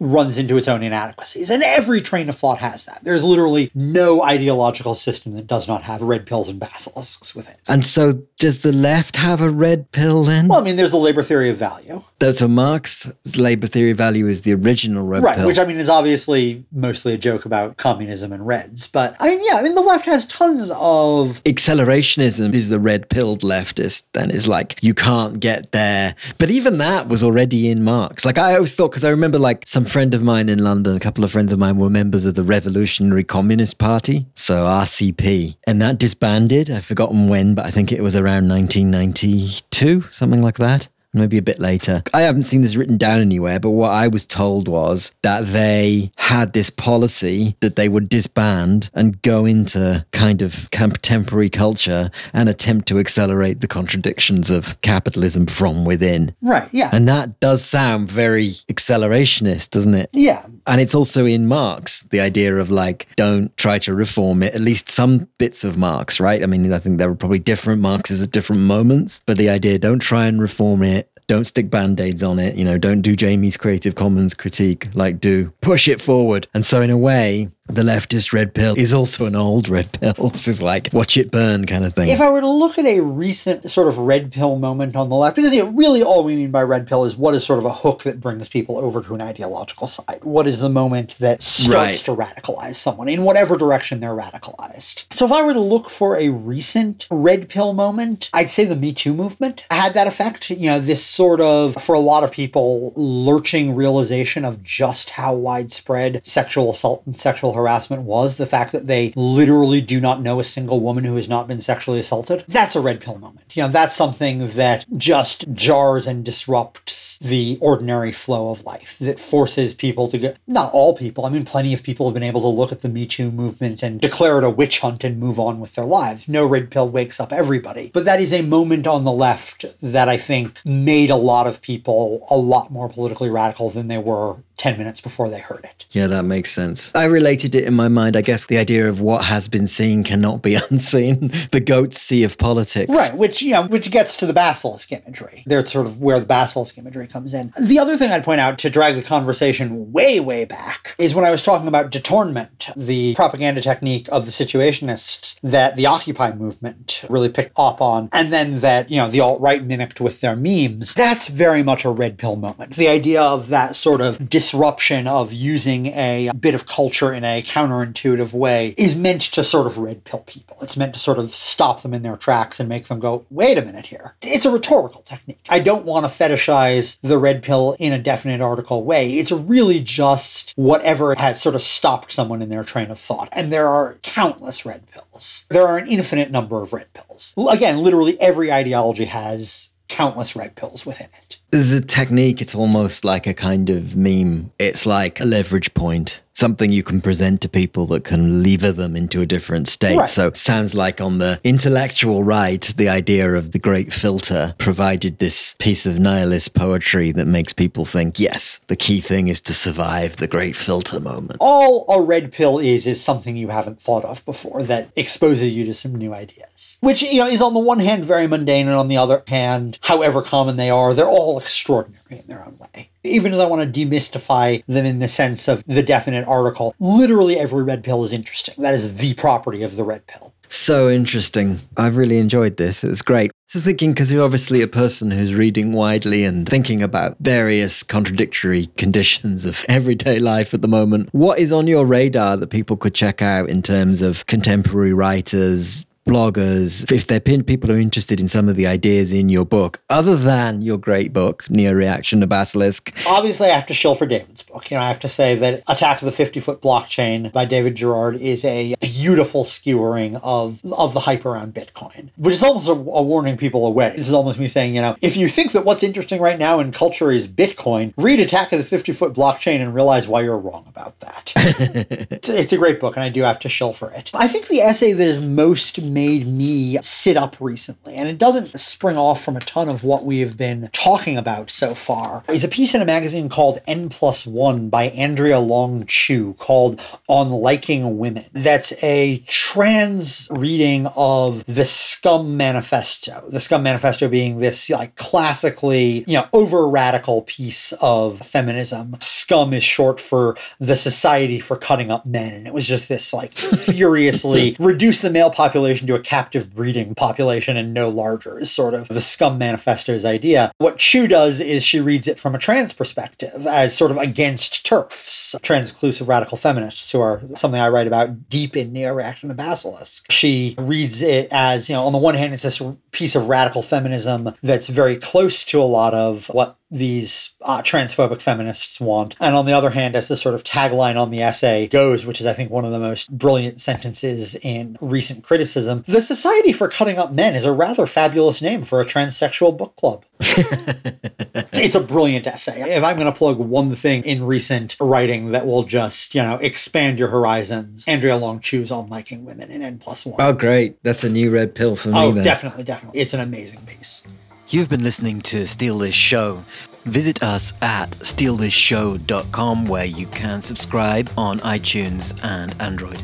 runs into its own inadequacies. And every train of thought has that. There's literally no ideological system that does not have red pills and basilisks within. and so does the left have a red pill then? Well, I mean, there's the labor theory of value. So Marx's labor theory value is the original red Right, pill. which I mean is obviously mostly a joke about communism and Reds. But I mean, yeah, I mean, the left has tons of. accelerationism is the red pilled leftist then is like you can't get there but even that was already in marx like i always thought because i remember like some friend of mine in london a couple of friends of mine were members of the revolutionary communist party so rcp and that disbanded. I've forgotten when but i think it was around 1992 something like that maybe a bit later. I haven't seen this written down anywhere, but what I was told was that they had this policy that they would disband and go into kind of contemporary culture and attempt to accelerate the contradictions of capitalism from within. Right, yeah. And that does sound very accelerationist, doesn't it? yeah. And it's also in Marx, the idea of like, don't try to reform it, at least some bits of Marx, right? I mean, I think there were probably different Marxes at different moments, but the idea, don't try and reform it. Don't stick band aids on it. You know, don't do Jamie's Creative Commons critique. Like, do push it forward. And so, in a way, the leftist red pill is also an old red pill. It's just like, watch it burn kind of thing. If I were to look at a recent sort of red pill moment on the left, because you know, really all we mean by red pill is what is sort of a hook that brings people over to an ideological side. What is the moment that starts Right. to radicalize someone in whatever direction they're radicalized? So if I were to look for a recent red pill moment, I'd say the Me Too movement had that effect. You know, this sort of, for a lot of people, lurching realization of just how widespread sexual assault and sexual harassment was. The fact that they literally do not know a single woman who has not been sexually assaulted. That's a red pill moment. You know, that's something that just jars and disrupts the ordinary flow of life, that forces people to get, not all people, I mean, plenty of people have been able to look at the Me Too movement and declare it a witch hunt and move on with their lives. No red pill wakes up everybody. But that is a moment on the left that I think made a lot of people a lot more politically radical than they were 10 minutes before they heard it. Yeah, that makes sense. I related it in my mind. I guess the idea of what has been seen cannot be unseen. the Goatse of politics. Right, which you know, which gets to the basilisk imagery. There's sort of where the basilisk imagery comes in. The other thing I'd point out to drag the conversation way, way back is when I was talking about détournement, the propaganda technique of the situationists that the Occupy movement really picked up on, and then that, you know, the alt-right mimicked with their memes. That's very much a red pill moment. The idea of that sort of disruption of using a bit of culture in a counterintuitive way is meant to sort of red pill people. It's meant to sort of stop them in their tracks and make them go, wait a minute here. It's a rhetorical technique. I don't want to fetishize the red pill in a definite article way. It's really just whatever has sort of stopped someone in their train of thought. And there are countless red pills. There are an infinite number of red pills. Again, literally every ideology has countless red pills within it. There's a technique, it's almost like a kind of meme. It's like a leverage point something you can present to people that can lever them into a different state. Right. So sounds like on the intellectual right, the idea of the great filter provided this piece of nihilist poetry that makes people think, yes, the key thing is to survive the great filter moment. All a red pill is is something you haven't thought of before that exposes you to some new ideas. Which you know is on the one hand very mundane and on the other hand, however common they are, they're all extraordinary in their own way even as I want to demystify them in the sense of the definite article, literally every red pill is interesting. That is the property of the red pill. So interesting. I've really enjoyed this. It was great. Just thinking, because you're obviously a person who's reading widely and thinking about various contradictory conditions of everyday life at the moment. What is on your radar that people could check out in terms of contemporary writers, bloggers, if they're pinned, people are interested in some of the ideas in your book, other than your great book, Neo Reaction a Basilisk. Obviously, I have to shill for David's book. You know, I have to say that Attack of the 50 Foot Blockchain by David Gerard is a beautiful skewering of, of the hype around Bitcoin, which is almost a, a warning people away. This is almost me saying, you know, if you think that what's interesting right now in culture is Bitcoin, read Attack of the 50 Foot Blockchain and realize why you're wrong about that. it's, it's a great book, and I do have to shill for it. I think the essay that is most made me sit up recently, and it doesn't spring off from a ton of what we have been talking about so far, is a piece in a magazine called N Plus One by Andrea Long Chu called On Liking Women. That's a trans reading of the Scum Manifesto. The Scum Manifesto being this like classically, you know, over radical piece of feminism. Scum is short for the Society for Cutting Up Men, and it was just this like furiously reduce the male population to a captive breeding population and no larger is sort of the Scum Manifesto's idea. What Chu does is she reads it from a trans perspective as sort of against TERFs, trans inclusive radical feminists, who are something I write about deep in Neo Reaction a Basilisk. She reads it as, you know, on the one hand, it's this piece of radical feminism that's very close to a lot of what these uh, transphobic feminists want. And on the other hand, as the sort of tagline on the essay goes, which is, I think, one of the most brilliant sentences in recent criticism, the Society for Cutting Up Men is a rather fabulous name for a transsexual book club. it's a brilliant essay. If I'm going to plug one thing in recent writing that will just, you know, expand your horizons, Andrea Long Chu's on liking women in N plus one. Oh, great. That's a new red pill for me. Oh, then. definitely, definitely. It's an amazing piece. You've been listening to Steal This Show. Visit us at stealthisshow.com where you can subscribe on iTunes and Android.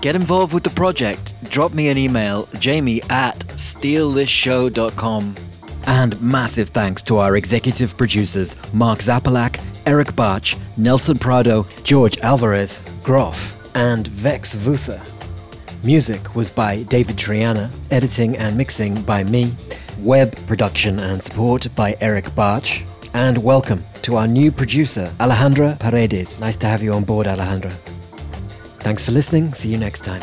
Get involved with the project. Drop me an email, jamie at stealthisshow.com. And massive thanks to our executive producers, Mark Zapalak, Eric Barch, Nelson Prado, George Alvarez, Groff, and Vex Vutha. Music was by David Triana, editing and mixing by me, web production and support by Eric Barch, and welcome to our new producer, Alejandra Paredes. Nice to have you on board, Alejandra. Thanks for listening. See you next time.